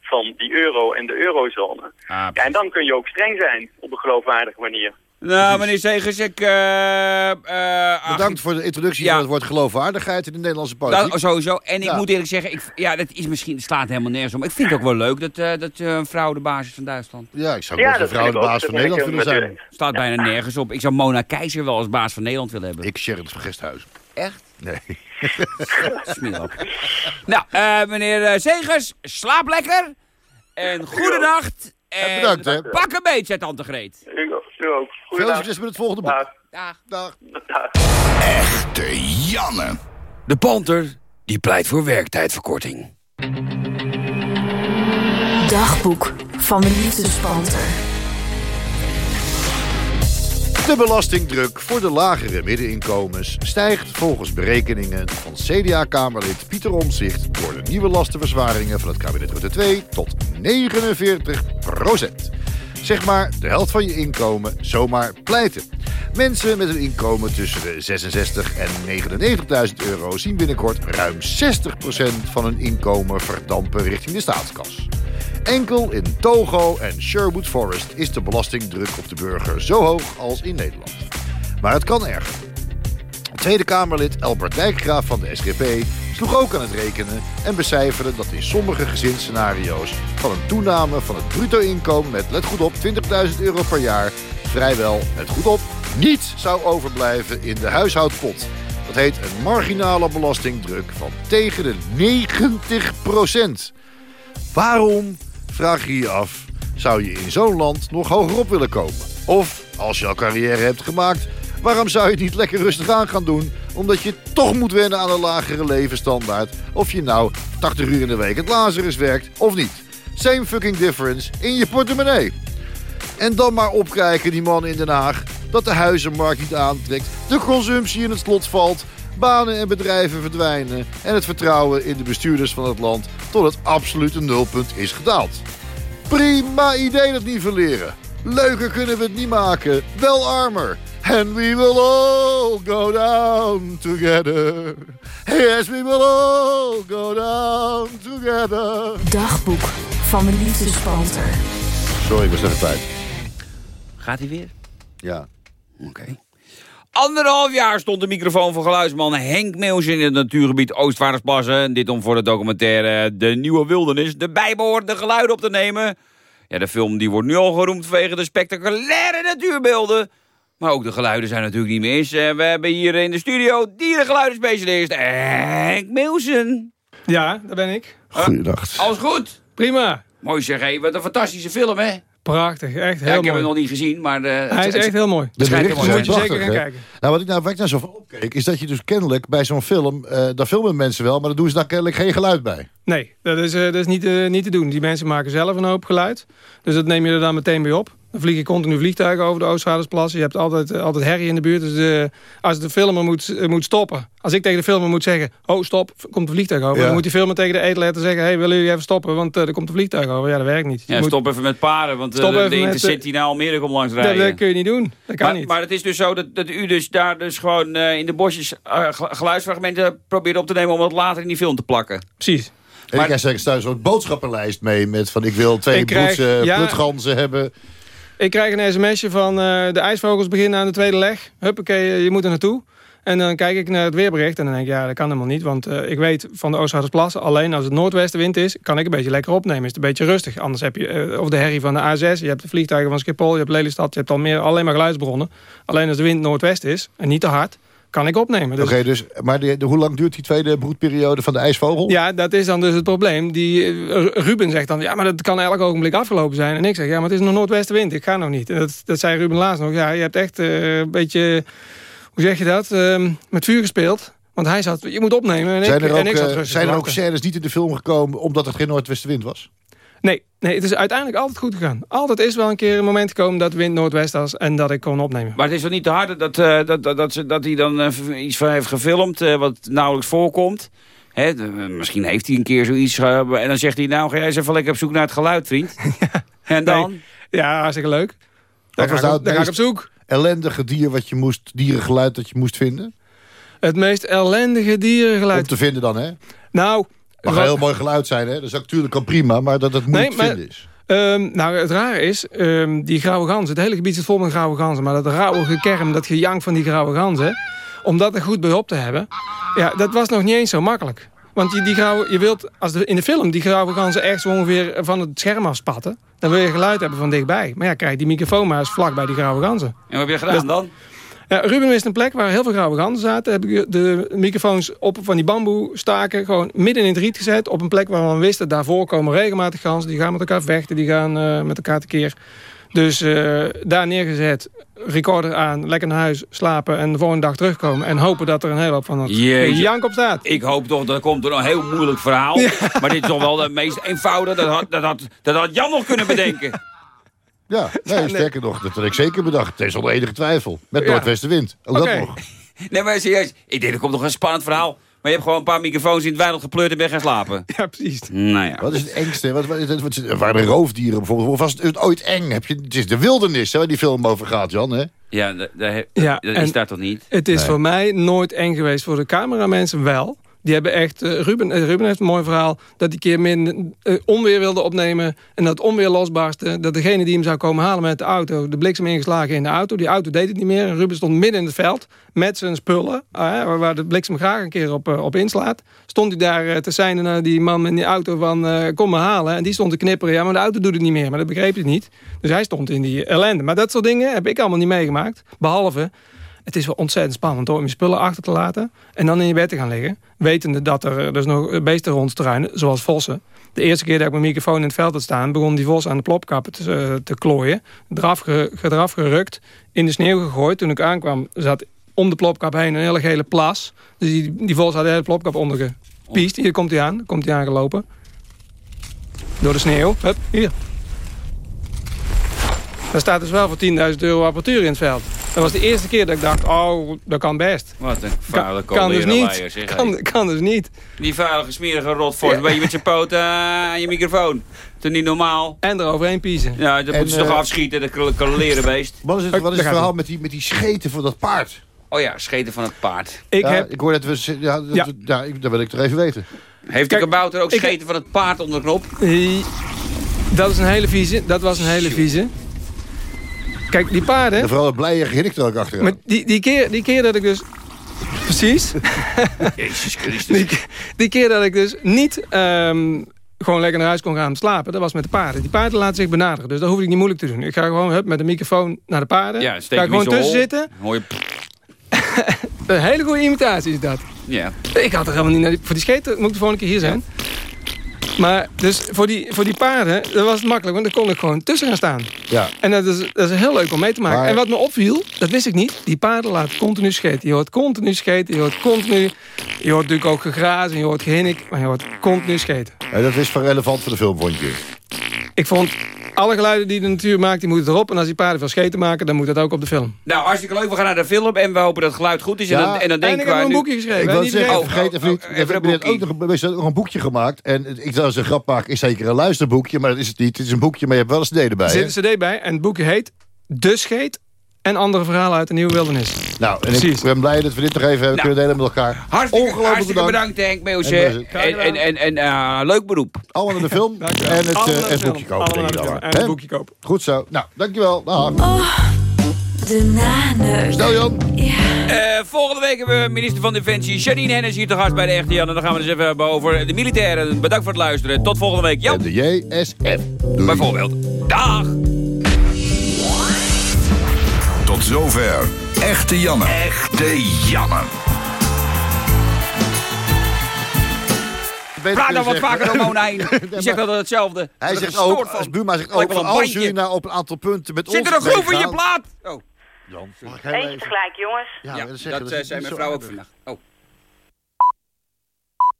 van die euro en de eurozone. Ah, ja, en dan kun je ook streng zijn op een geloofwaardige manier. Nou, meneer Segers, ik... Uh, uh, Bedankt voor de introductie ja. van het woord geloofwaardigheid in de Nederlandse politiek. Dat, sowieso. En ik moet eerlijk zeggen, ik, ja, dat is misschien, het slaat helemaal nergens om. Ik vind het ook wel leuk dat, uh, dat een vrouw de basis van Duitsland. Ja, ik zou ja, een vrouw de basis van Nederland willen zijn. Staat bijna nergens op. Ik zou Mona Keizer wel als baas van Nederland willen hebben. Ik Sherrit van Gesthuis. Echt? Nee. Smeer Nou, meneer Segers, slaap lekker. En goedenacht. En, en bedankt, hè. Pak een beetje, tante Greet. U, u ook. Veel succes met het volgende boek. Dag. Dag. Dag. Echte Janne. De panter, die pleit voor werktijdverkorting. Dagboek van de liefdespanter. De belastingdruk voor de lagere middeninkomens stijgt volgens berekeningen van CDA-kamerlid Pieter Omzicht door de nieuwe lastenverzwaringen van het kabinet Rutte 2 tot 49 procent. Zeg maar de helft van je inkomen zomaar pleiten. Mensen met een inkomen tussen de 66 en 99.000 euro zien binnenkort ruim 60% van hun inkomen verdampen richting de staatskas. Enkel in Togo en Sherwood Forest is de belastingdruk op de burger zo hoog als in Nederland. Maar het kan erger. Tweede Kamerlid Albert Dijkgraaf van de SGP sloeg ook aan het rekenen en becijferde dat in sommige gezinsscenario's van een toename van het bruto inkomen met, let goed op, 20.000 euro per jaar vrijwel, let goed op, niets zou overblijven in de huishoudpot. Dat heet een marginale belastingdruk van tegen de 90 procent. Waarom vraag je je af, zou je in zo'n land nog hogerop willen komen? Of, als je al carrière hebt gemaakt, waarom zou je het niet lekker rustig aan gaan doen? Omdat je toch moet wennen aan een lagere levensstandaard. Of je nou 80 uur in de week het Lazarus werkt of niet. Same fucking difference in je portemonnee. En dan maar opkijken die man in Den Haag. Dat de huizenmarkt niet aantrekt, de consumptie in het slot valt... banen en bedrijven verdwijnen... en het vertrouwen in de bestuurders van het land tot het absolute nulpunt is gedaald. Prima idee dat nivelleren. Leuker kunnen we het niet maken, wel armer. And we will all go down together. Yes, we will all go down together. Dagboek van de liefdespanter. Sorry, ik was even kwijt. Gaat hij weer? Ja. Oké. Anderhalf jaar stond de microfoon van geluidsman Henk Meels in het natuurgebied Oostvaardersplassen. Dit om voor de documentaire De Nieuwe Wildernis de bijbehorende geluiden op te nemen. Ja, de film die wordt nu al geroemd vanwege de spectaculaire natuurbeelden. Maar ook de geluiden zijn natuurlijk niet mis. Eh, we hebben hier in de studio dierengeluidenspecialist Henk Milsen. Ja, daar ben ik. Goeiedag. Alles goed? Prima. Mooi zeg, hé. Wat een fantastische film, hè? Prachtig, echt Ja, heel ik heb hem nog niet gezien, maar... eh, het- Hij is echt heel mooi. De berichten zijn zeker gaan kijken. Nou, wat ik nou, waar ik nou zo van opkeek, is dat je dus kennelijk bij zo'n film... eh daar filmen mensen wel, maar dan doen ze daar kennelijk geen geluid bij. Nee, dat is, eh, dat is niet, eh, niet te doen. Die mensen maken zelf een hoop geluid. Dus dat neem je er dan meteen bij op. Dan vlieg je continu vliegtuigen over de Oostvaardersplassen. Je hebt altijd, eh, altijd herrie in de buurt. Dus eh, als de filmer moet, eh, moet stoppen. Als ik tegen de filmer moet zeggen... Oh, stop, komt een vliegtuig over. Ja. Dan moet die filmer tegen de eetletter zeggen... Hey, willen jullie even stoppen? Want er komt een vliegtuig over. Ja, dat werkt niet. Je Ja, moet- stop even met paren, want Stop de, de Intercity naar Almere komt langs dat, rijden. dat kun je niet doen. Dat kan maar, niet. maar het is dus zo dat, dat u dus daar dus gewoon eh, in de bosjes ge- geluidsfragmenten probeert op te nemen om dat later in die film te plakken. Precies. En ik krijg straks thuis zo'n boodschappenlijst mee met van ik wil twee Ik krijg- ja. hebben. Ik krijg een sms'je van eh, de ijsvogels beginnen aan de tweede leg. Huppakee, eh, je moet er naartoe. En dan kijk ik naar het weerbericht en dan denk ik, ja, dat kan helemaal niet. Want eh, ik weet van de Oostvaardersplassen, alleen als het noordwestenwind is... kan ik een beetje lekker opnemen. Is het een beetje rustig. Anders heb je of de herrie van de A6, je hebt de vliegtuigen van Schiphol... je hebt Lelystad, je hebt al meer, alleen maar geluidsbronnen. Alleen als de wind noordwest is en niet te hard, kan ik opnemen. Dus, Oké, dus, maar de, de- hoe lang duurt die tweede broedperiode van de ijsvogel? Ja, dat is dan dus het probleem. Die, eh, Ruben zegt dan, ja, maar dat kan elk ogenblik afgelopen zijn. En ik zeg, ja, maar het is nog noordwestenwind, ik ga nog niet. En dat, dat zei Ruben laatst nog. Ja, je hebt echt eh, een beetje, hoe zeg je dat, Ehm, met vuur gespeeld. Want hij zat, je moet opnemen. En Zijn ik, er ook, en ik zat eh, zijn er ook scènes niet in de film gekomen omdat het geen noordwestenwind was? Nee, nee, het is uiteindelijk altijd goed gegaan. Altijd is wel een keer een moment gekomen dat wind noordwest was... en dat ik kon opnemen. Maar het is toch niet te hard dat, eh, dat, dat, dat, ze, dat hij dan eh, iets van heeft gefilmd eh, wat nauwelijks voorkomt. Hè, misschien heeft hij een keer zoiets en dan zegt hij nou ga jij eens even lekker op zoek naar het geluid vriend. En dan? Ja, hartstikke leuk. Daar, was ga, nou ik, het daar ga ik op meest- zoek. Ellendige dier wat je moest, dierengeluid dat je moest vinden? Het meest ellendige dierengeluid. Om te vinden dan, hè? Nou... Mag wat- een heel mooi geluid zijn, hè? Dat is ook natuurlijk al prima, maar dat het moeilijk Nee, maar- vinden is. Ehm, nou, het rare is, ehm, die grauwe ganzen. Het hele gebied zit vol met grauwe ganzen. Maar dat rauwe gekerm, dat gejank van die grauwe ganzen... om dat er goed bij op te hebben... ja, dat was nog niet eens zo makkelijk. Want die, die grauwe, je wilt, als de, in de film die grauwe ganzen echt zo ongeveer van het scherm afspatten... dan wil je geluid hebben van dichtbij. Maar ja, krijg je die microfoon maar eens vlak bij die grauwe ganzen. En wat heb je gedaan dan? Ja, Ruben wist een plek waar heel veel grauwe ganzen zaten. Heb ik de microfoons op van die bamboe staken gewoon midden in het riet gezet. Op een plek waar we wisten, daarvoor komen regelmatig ganzen. Die gaan met elkaar vechten, die gaan eh, met elkaar tekeer. Dus eh, daar neergezet, recorder aan, lekker naar huis, slapen... en de volgende dag terugkomen en hopen dat er een hele hoop van dat jank op staat. Ik hoop toch, dat komt er een heel moeilijk verhaal. Maar dit is toch wel de meest eenvoudige. Dat had, dat had, dat had Jan nog kunnen bedenken. Ja, nee, sterker nog, dat had ik zeker bedacht. Het is zonder enige twijfel. Met Ja. noordwestenwind. Ook dat nog. Nee, maar serieus. Ik denk, er komt nog een spannend verhaal. Maar je hebt gewoon een paar microfoons in het weiland gepleurd en ben gaan slapen. Ja, precies. Nou ja. Wat is het engste? Wat, wat, wat, wat- waren er roofdieren bijvoorbeeld? Of was het ooit eng? Heb je, het is de wildernis hè, waar die film over gaat, Jan. Hè? Ja, dat, dat, Ja, dat en- is daar toch niet? Het is voor mij nooit eng geweest. Voor de cameramensen wel. Die hebben echt... eh, Ruben, eh, Ruben heeft een mooi verhaal. Dat die keer min, eh, onweer wilde opnemen. En dat onweer losbarstte. Dat degene die hem zou komen halen met de auto... de bliksem ingeslagen in de auto. Die auto deed het niet meer. En Ruben stond midden in het veld. Met zijn spullen. waar- de bliksem graag een keer op, op inslaat. Stond hij daar te zijn naar die man in die auto van... kom me halen. En die stond te knipperen. Ja, maar de auto doet het niet meer. Maar dat begreep hij niet. Dus hij stond in die ellende. Maar dat soort dingen heb ik allemaal niet meegemaakt. Behalve... Het is wel ontzettend spannend hoor, om je spullen achter te laten... en dan in je bed te gaan liggen. Wetende dat er dus nog beesten rondstruinen, zoals vossen. De eerste keer dat ik mijn microfoon in het veld had staan... begon die vos aan de plopkappen te, eh, te klooien. Eraf, eraf gerukt, in de sneeuw gegooid. Toen ik aankwam zat om de plopkap heen een hele gele plas. Dus die, die vos had de hele plopkap ondergepiest. Hier komt hij aan, komt hij aangelopen. Door de sneeuw. Hup, hier. Daar staat dus wel voor 10.000 euro apparatuur in het veld. Dat was de eerste keer dat ik dacht, oh, dat kan best. Wat een vuile Kan, kan dus niet. zeg. Kan, kan dus niet. Die vuilige, smerige rotvors. Een beetje met zijn poten aan je microfoon. Toch niet normaal? En eroverheen piezen. Ja, dat En, moeten ze toch eh, afschieten, dat kolerenbeest. Wat is het, Ook, wat is het verhaal met die, met die scheten van dat paard? Oh ja, scheten van het paard. Ik ja, heb... ik hoor dat we... Ja, dat, Ja. ja. ik- dat wil ik toch even weten. Heeft de Kijk, kabouter ook ik- scheten van het paard onder de knop? Dat is een hele vieze. Dat was een hele vieze. Kijk, die paarden... En vooral het blije gehinnik er ook achteraan. Maar die, die, keer, die keer dat ik dus... Precies. Jezus Christus. Die, die keer dat ik dus niet ehm, gewoon lekker naar huis kon gaan slapen. Dat was met de paarden. Die paarden laten zich benaderen. Dus dat hoef ik niet moeilijk te doen. Ik ga gewoon hup, met de microfoon naar de paarden. Ja, ga steek ik in gewoon tussen hol. zitten. Een hele goede imitatie is dat. Ja. Ik had er helemaal niet naar die, Voor die scheten moet ik de volgende keer hier zijn. Maar dus voor die, voor die paarden, dat was het makkelijk. Want dan kon ik gewoon tussen gaan staan. Ja. En dat is, dat is heel leuk om mee te maken. Maar- En wat me opviel, dat wist ik niet. Die paarden laten continu scheten. Je hoort continu scheten. Je hoort continu... Je hoort natuurlijk ook gegrazen. Je hoort gehinnik. Maar je hoort continu scheten. En dat is van relevant voor de film, vond je? Ik vond... Alle geluiden die de natuur maakt, die moeten erop. En als die paarden veel scheten maken, dan moet dat ook op de film. Nou, hartstikke leuk. We gaan naar de film en we hopen dat het geluid goed is. En Ja. dan, en dan En denken ik een boekje geschreven. Ik wil niet zeggen, vergeet even niet. oh, even we een hebben net boekje. ook nog, ook een boekje gemaakt. En ik zou eens een grap maken, is zeker een luisterboekje. Maar dat is het niet. Het is een boekje, maar je hebt wel een cd erbij. Er zit een cd bij. En het boekje heet De Scheet en andere verhalen uit de Nieuwe Wildernis. Nou, en ik Precies. ben blij dat we dit nog even hebben Nou, kunnen delen met elkaar. Hartstikke, Ongelooflijk hartstikke bedankt. bedankt, Henk Meeuwse. En we- En, en, en, eh, leuk beroep. Allemaal naar de film en het, eh, het boekje kopen. Denk ik de. En het boekje kopen. Goed zo. Nou, dankjewel. Dag. De nanen. Stel Jan. Eh, volgende week hebben we minister van Defensie Janine Hennis hier te gast bij de Echte Jan. En dan gaan we het eens even hebben over de militairen. Bedankt voor het luisteren. Tot volgende week. Jan, En de JSF. Doei. bijvoorbeeld. Dag! Zover. Echte Janne. Echte Janne. Praat dan wat vaker dan Monijn. Die zegt altijd hetzelfde. Hij Dat zegt ook, van. als Buma zegt ook, wel van als jullie nou op een aantal punten met Zit ons er een groef in je plaat? Oh, even- tegelijk, jongens. Ja, ja, dat, dat eh, zei niet mijn vrouw ook vandaag. Oh.